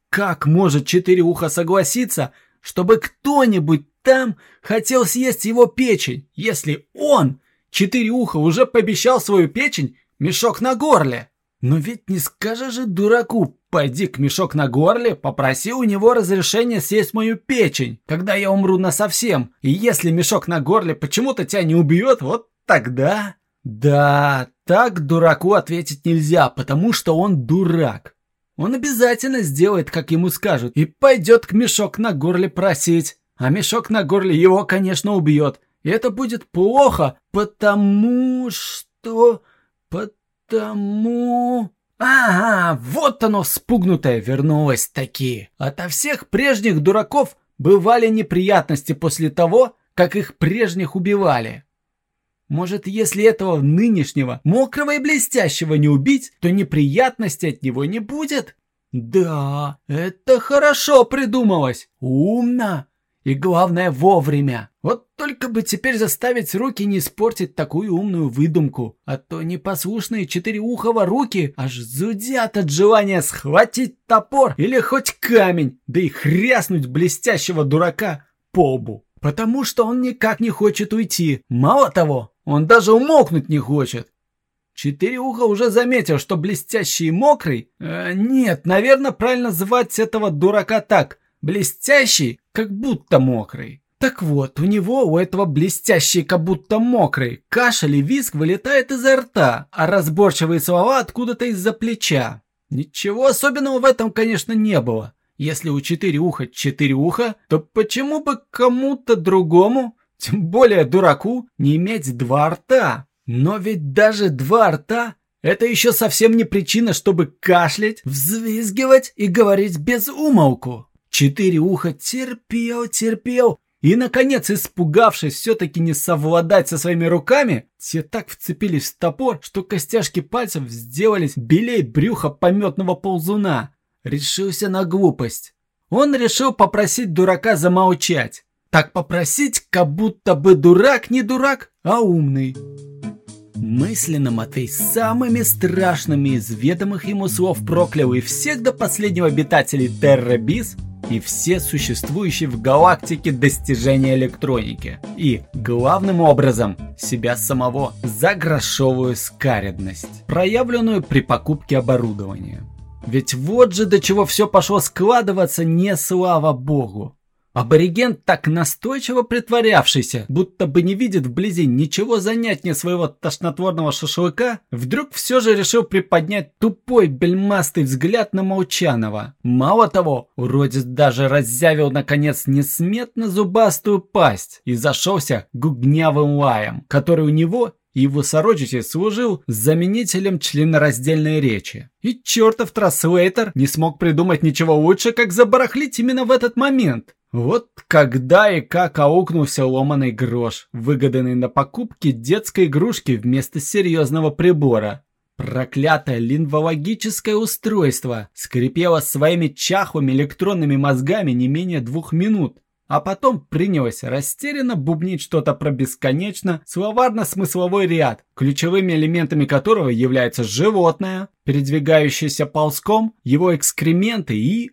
Speaker 3: Как может четыре уха согласиться, чтобы кто-нибудь там хотел съесть его печень, если он, четыре уха, уже пообещал свою печень мешок на горле? Но ведь не скажешь же дураку, пойди к мешок на горле, попроси у него разрешения съесть мою печень, когда я умру насовсем. И если мешок на горле почему-то тебя не убьет, вот тогда... Да, так дураку ответить нельзя, потому что он дурак. Он обязательно сделает, как ему скажут, и пойдет к мешок на горле просить. А мешок на горле его, конечно, убьет. И это будет плохо, потому что... Потому... Ага, вот оно спугнутое вернулось таки. Ото всех прежних дураков бывали неприятности после того, как их прежних убивали. Может, если этого нынешнего, мокрого и блестящего не убить, то неприятностей от него не будет? Да, это хорошо придумалось. Умно. И главное, вовремя. Вот только бы теперь заставить руки не испортить такую умную выдумку. А то непослушные четыреухого руки аж зудят от желания схватить топор или хоть камень, да и хряснуть блестящего дурака по лбу. Потому что он никак не хочет уйти. Мало того, он даже умолкнуть не хочет. Четыреуха уже заметил, что блестящий и мокрый... Э, нет, наверное, правильно звать этого дурака так. Блестящий, как будто мокрый. Так вот, у него, у этого блестящий, как будто мокрый, кашель и виск вылетает изо рта, а разборчивые слова откуда-то из-за плеча. Ничего особенного в этом, конечно, не было. Если у четыре уха четыре уха, то почему бы кому-то другому тем более дураку не иметь два рта. Но ведь даже два рта – это еще совсем не причина, чтобы кашлять, взвизгивать и говорить без умолку. Четыре уха терпел, терпел, и, наконец, испугавшись все-таки не совладать со своими руками, те так вцепились в топор, что костяшки пальцев сделались белей брюха пометного ползуна. Решился на глупость. Он решил попросить дурака замолчать. Так попросить, как будто бы дурак не дурак, а умный. Мысленно Матвей самыми страшными из ведомых ему слов проклял и всех до последнего обитателей Террабис, и все существующие в галактике достижения электроники. И, главным образом, себя самого за грошовую скаредность, проявленную при покупке оборудования. Ведь вот же до чего все пошло складываться, не слава богу. Абориген, так настойчиво притворявшийся, будто бы не видит вблизи ничего занятнее своего тошнотворного шашлыка, вдруг все же решил приподнять тупой бельмастый взгляд на Молчанова. Мало того, уродец даже раззявил наконец несметно зубастую пасть и зашелся гугнявым лаем, который у него и его сородичей служил заменителем членораздельной речи. И чертов Траслейтер не смог придумать ничего лучше, как забарахлить именно в этот момент. Вот когда и как аукнулся ломаный грош, выгоданный на покупке детской игрушки вместо серьезного прибора. Проклятое лингвологическое устройство скрипело своими чахлыми электронными мозгами не менее двух минут, а потом принялось растерянно бубнить что-то про бесконечно словарно-смысловой ряд, ключевыми элементами которого являются животное, передвигающееся ползком, его экскременты и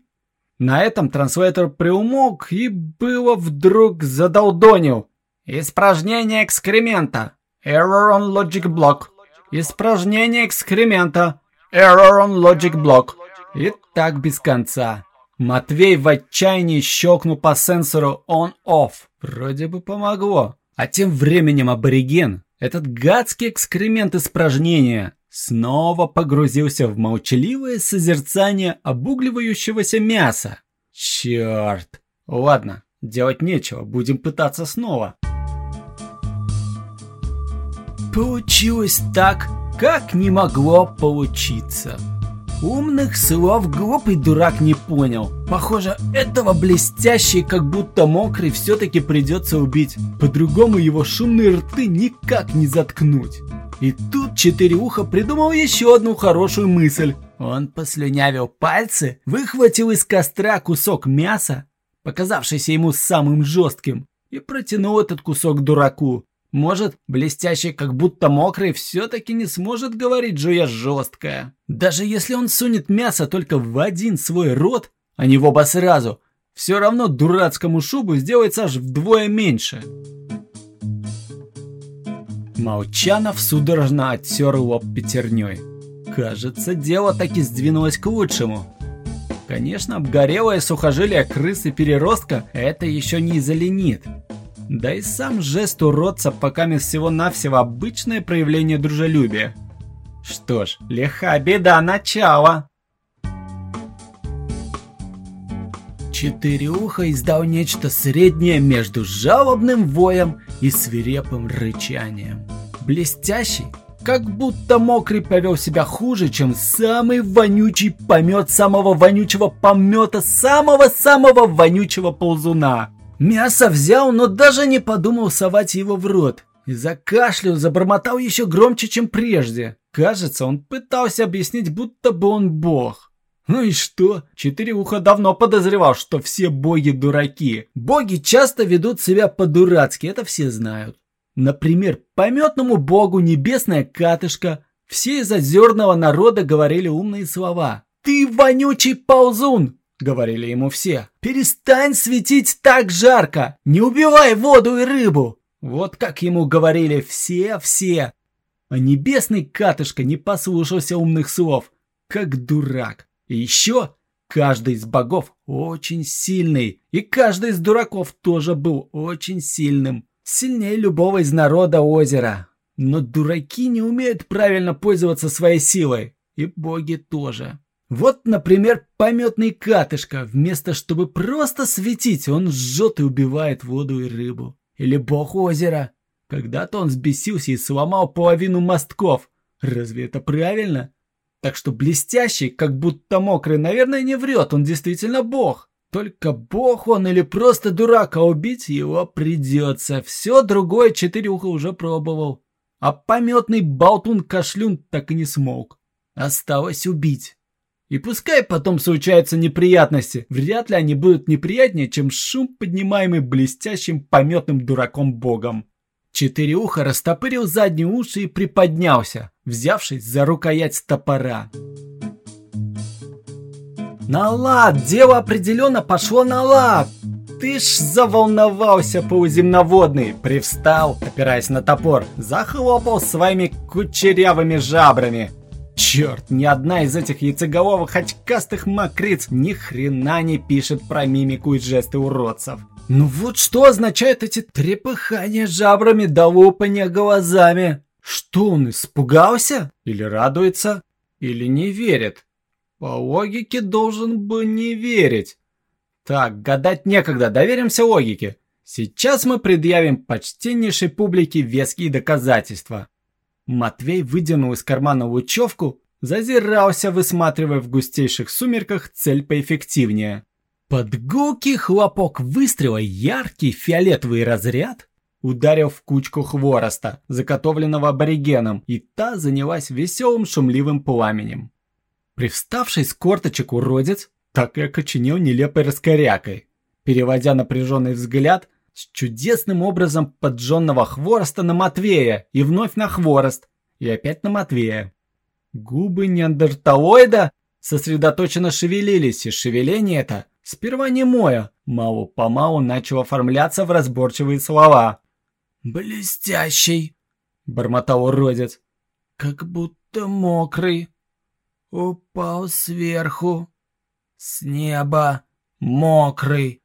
Speaker 3: на этом транслейтер приумолк и было вдруг задолдонил. Испражнение экскремента. Error on logic block. Испражнение экскремента. Error on logic block. И так без конца. Матвей в отчаянии щелкнул по сенсору on-off. Вроде бы помогло. А тем временем абориген, этот гадский экскремент испражнения, снова погрузился в молчаливое созерцание обугливающегося мяса. Черт! Ладно, делать нечего, будем пытаться снова. Получилось так, как не могло получиться. Умных слов глупый дурак не понял. Похоже, этого блестящий, как будто мокрый, все-таки придется убить. По-другому его шумные рты никак не заткнуть. И тут Четыреуха придумал еще одну хорошую мысль. Он послюнявил пальцы, выхватил из костра кусок мяса, показавшийся ему самым жестким, и протянул этот кусок дураку. Может, блестящий, как будто мокрый, все-таки не сможет говорить, жуя жесткое. Даже если он сунет мясо только в один свой рот, а не в оба сразу, все равно дурацкому шубу сделается аж вдвое меньше. Молчанов судорожно оттер лоб пятерней. Кажется, дело таки сдвинулось к лучшему. Конечно, обгорелое сухожилие крысы-переростка это еще не заленит. Да и сам жест уродца пока всего-навсего обычное проявление дружелюбия. Что ж, лиха беда начала. Четырюха издал нечто среднее между жалобным воем и свирепым рычанием. Блестящий, как будто мокрый повел себя хуже, чем самый вонючий помет самого вонючего помета самого-самого вонючего ползуна. Мясо взял, но даже не подумал совать его в рот. И закашлял, забормотал еще громче, чем прежде. Кажется, он пытался объяснить, будто бы он бог. Ну и что? Четырехуха давно подозревал, что все боги дураки. Боги часто ведут себя по-дурацки, это все знают. Например, пометному богу небесная катышка. Все из озерного народа говорили умные слова. «Ты вонючий ползун!» — говорили ему все. «Перестань светить так жарко! Не убивай воду и рыбу!» Вот как ему говорили все-все. А небесный катышка не послушался умных слов, как дурак. И еще каждый из богов очень сильный, и каждый из дураков тоже был очень сильным. Сильнее любого из народа озера. Но дураки не умеют правильно пользоваться своей силой. И боги тоже. Вот, например, пометный катышка. Вместо чтобы просто светить, он жжет и убивает воду и рыбу. Или бог озера. Когда-то он взбесился и сломал половину мостков. Разве это правильно? Так что блестящий, как будто мокрый, наверное, не врет, он действительно бог. Только бог он или просто дурак, а убить его придется. Все другое четырюха уже пробовал. А пометный болтун-кашлюн так и не смог. Осталось убить. И пускай потом случаются неприятности, вряд ли они будут неприятнее, чем шум, поднимаемый блестящим пометным дураком-богом. Четыреуха растопырил задние уши и приподнялся, взявшись за рукоять топора. На лад! Дело определенно пошло на лад! Ты ж заволновался, полуземноводный, привстал, опираясь на топор, захлопал своими кучерявыми жабрами. Черт, ни одна из этих яйцеголовых очкастых мокриц ни хрена не пишет про мимику и жесты уродцев. Ну вот что означают эти трепыхания жабрами да лупания глазами? Что он, испугался? Или радуется? Или не верит? По логике должен бы не верить. Так, гадать некогда, доверимся логике. Сейчас мы предъявим почтеннейшей публике веские доказательства. Матвей вытянул из кармана лучевку, зазирался, высматривая в густейших сумерках цель поэффективнее. Под гулкий хлопок выстрела яркий фиолетовый разряд ударил в кучку хвороста, заготовленного аборигеном, и та занялась веселым шумливым пламенем. Привставший с корточек уродец так и окоченел нелепой раскорякой, переводя напряженный взгляд с чудесным образом поджженного хвороста на Матвея и вновь на хворост, и опять на Матвея. Губы неандерталоида сосредоточенно шевелились, и шевеление это сперва немое, мало-помалу начало оформляться в разборчивые слова. «Блестящий!» — бормотал уродец. «Как будто мокрый. Упал сверху. С неба. Мокрый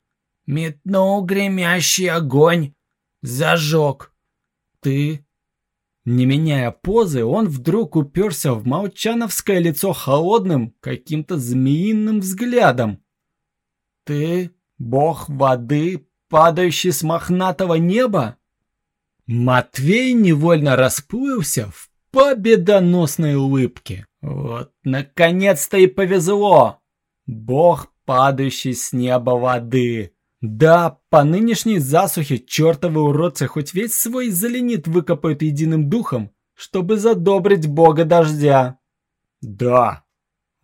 Speaker 3: метнул гремящий огонь, зажег. Ты... Не меняя позы, он вдруг уперся в молчановское лицо холодным, каким-то змеиным взглядом. «Ты бог воды, падающий с мохнатого неба?» Матвей невольно расплылся в победоносной улыбке. Вот, наконец-то и повезло! Бог, падающий с неба воды. Да, по нынешней засухе чертовы уродцы хоть весь свой зеленит выкопают единым духом, чтобы задобрить бога дождя. Да,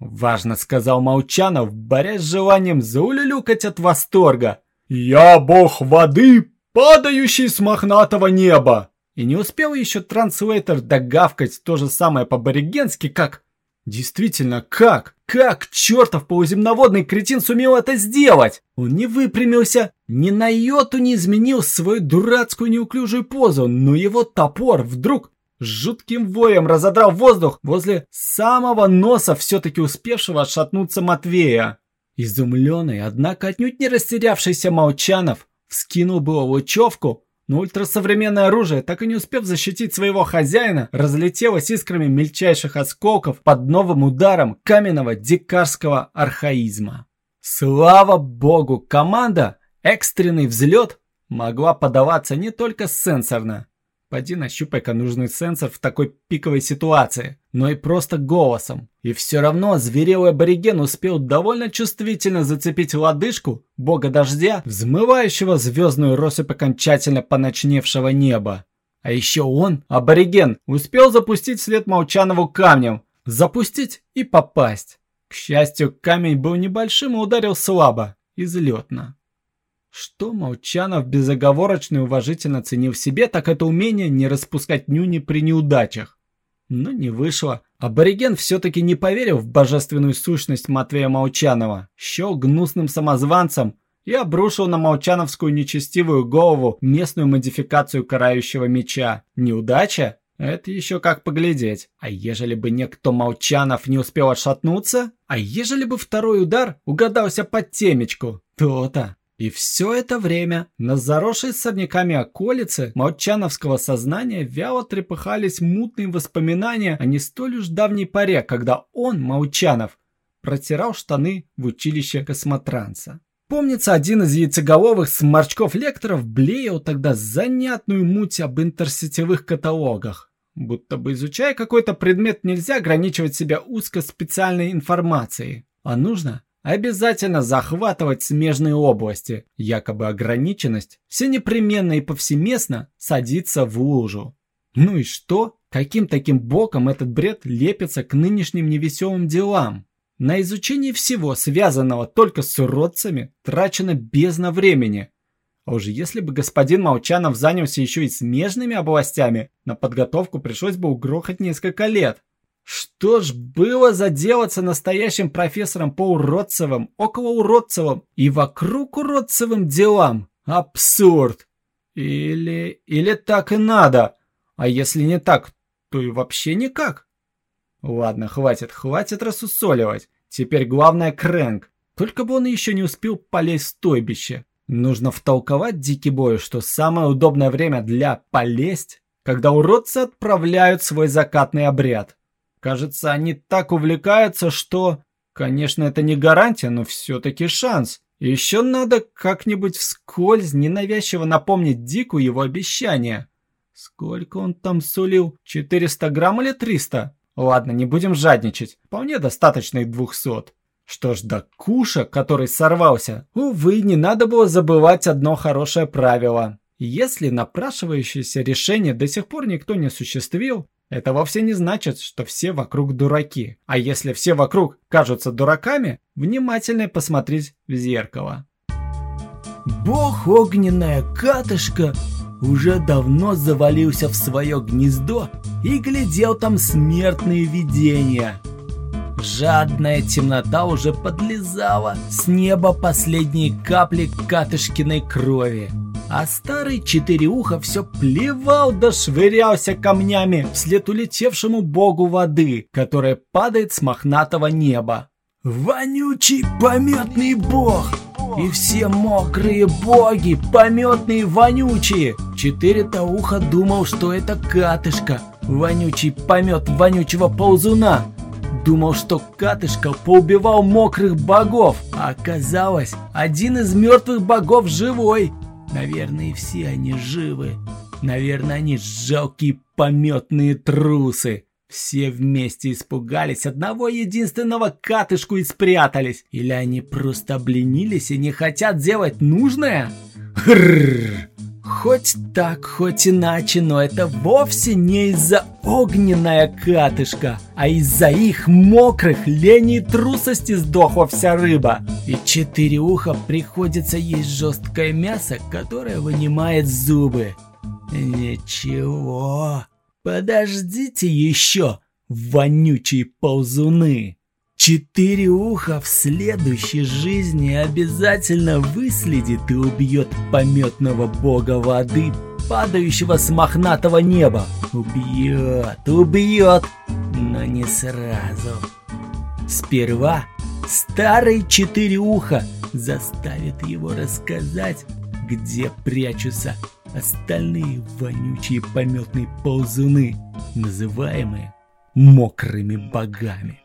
Speaker 3: важно сказал Молчанов, борясь с желанием заулюлюкать от восторга. Я бог воды, падающий с мохнатого неба. И не успел еще транслейтер догавкать то же самое по-боригенски, как... Действительно, как? Как чертов полуземноводный кретин сумел это сделать? Он не выпрямился, ни на йоту не изменил свою дурацкую неуклюжую позу, но его топор вдруг с жутким воем разодрал воздух возле самого носа все-таки успевшего отшатнуться Матвея. Изумленный, однако отнюдь не растерявшийся Молчанов, вскинул было лучевку, но ультрасовременное оружие, так и не успев защитить своего хозяина, разлетелось искрами мельчайших осколков под новым ударом каменного дикарского архаизма. Слава богу, команда «Экстренный взлет» могла подаваться не только сенсорно, Пойди нащупай-ка нужный сенсор в такой пиковой ситуации, но и просто голосом. И все равно зверелый абориген успел довольно чувствительно зацепить лодыжку бога дождя, взмывающего звездную россыпь окончательно поночневшего неба. А еще он, абориген, успел запустить след Молчанову камнем. Запустить и попасть. К счастью, камень был небольшим и ударил слабо, излетно. Что Молчанов безоговорочно и уважительно ценил в себе, так это умение не распускать нюни при неудачах. Но не вышло. Абориген все-таки не поверил в божественную сущность Матвея Молчанова, счел гнусным самозванцем и обрушил на молчановскую нечестивую голову местную модификацию карающего меча. Неудача? Это еще как поглядеть. А ежели бы некто Молчанов не успел отшатнуться? А ежели бы второй удар угадался под темечку? То-то. И все это время на заросшей сорняками околице молчановского сознания вяло трепыхались мутные воспоминания о не столь уж давней паре, когда он, Молчанов, протирал штаны в училище космотранца. Помнится, один из яйцеголовых сморчков-лекторов блеял тогда занятную муть об интерсетевых каталогах. Будто бы изучая какой-то предмет нельзя ограничивать себя узко специальной информацией, а нужно обязательно захватывать смежные области, якобы ограниченность, все непременно и повсеместно садится в лужу. Ну и что? Каким таким боком этот бред лепится к нынешним невеселым делам? На изучение всего, связанного только с уродцами, трачено бездна времени. А уже если бы господин Молчанов занялся еще и смежными областями, на подготовку пришлось бы угрохать несколько лет. Что ж было заделаться настоящим профессором по уродцевым, около уродцевым и вокруг уродцевым делам? Абсурд! Или... или так и надо? А если не так, то и вообще никак. Ладно, хватит, хватит рассусоливать. Теперь главное Крэнк. Только бы он еще не успел полезть в стойбище. Нужно втолковать Дикий Бою, что самое удобное время для полезть, когда уродцы отправляют свой закатный обряд. Кажется, они так увлекаются, что... Конечно, это не гарантия, но все-таки шанс. еще надо как-нибудь вскользь ненавязчиво напомнить Дику его обещание. Сколько он там сулил? 400 грамм или 300? Ладно, не будем жадничать. Вполне достаточно и 200. Что ж, до Куша, который сорвался, увы, не надо было забывать одно хорошее правило. Если напрашивающееся решение до сих пор никто не осуществил, это вовсе не значит, что все вокруг дураки. А если все вокруг кажутся дураками, внимательно посмотреть в зеркало.
Speaker 2: Бог огненная катышка уже давно завалился в свое гнездо и глядел там смертные видения. Жадная темнота уже подлезала с неба последние капли катышкиной крови. А старый четыреуха все плевал да швырялся камнями вслед улетевшему богу воды, которая падает с мохнатого неба. «Вонючий пометный бог!» И все мокрые боги, пометные вонючие. Четыре-то уха думал, что это катышка. Вонючий помет вонючего ползуна. Думал, что Катышка поубивал мокрых богов, а оказалось, один из мертвых богов живой. Наверное, все они живы. Наверное, они жалкие пометные трусы.
Speaker 3: Все вместе испугались одного единственного катышку и спрятались. Или они просто обленились и не хотят делать нужное? Хрррр. Хоть так, хоть иначе, но это вовсе не из-за огненная катышка, а из-за их мокрых лени и трусости сдохла вся рыба. И четыре уха приходится есть жесткое мясо, которое вынимает зубы. Ничего, подождите еще, вонючие ползуны. Четыре уха в следующей жизни обязательно выследит и убьет пометного бога воды, падающего с мохнатого неба. Убьет, убьет, но не сразу. Сперва старый четыре уха заставит его рассказать, где прячутся остальные вонючие пометные ползуны, называемые мокрыми богами.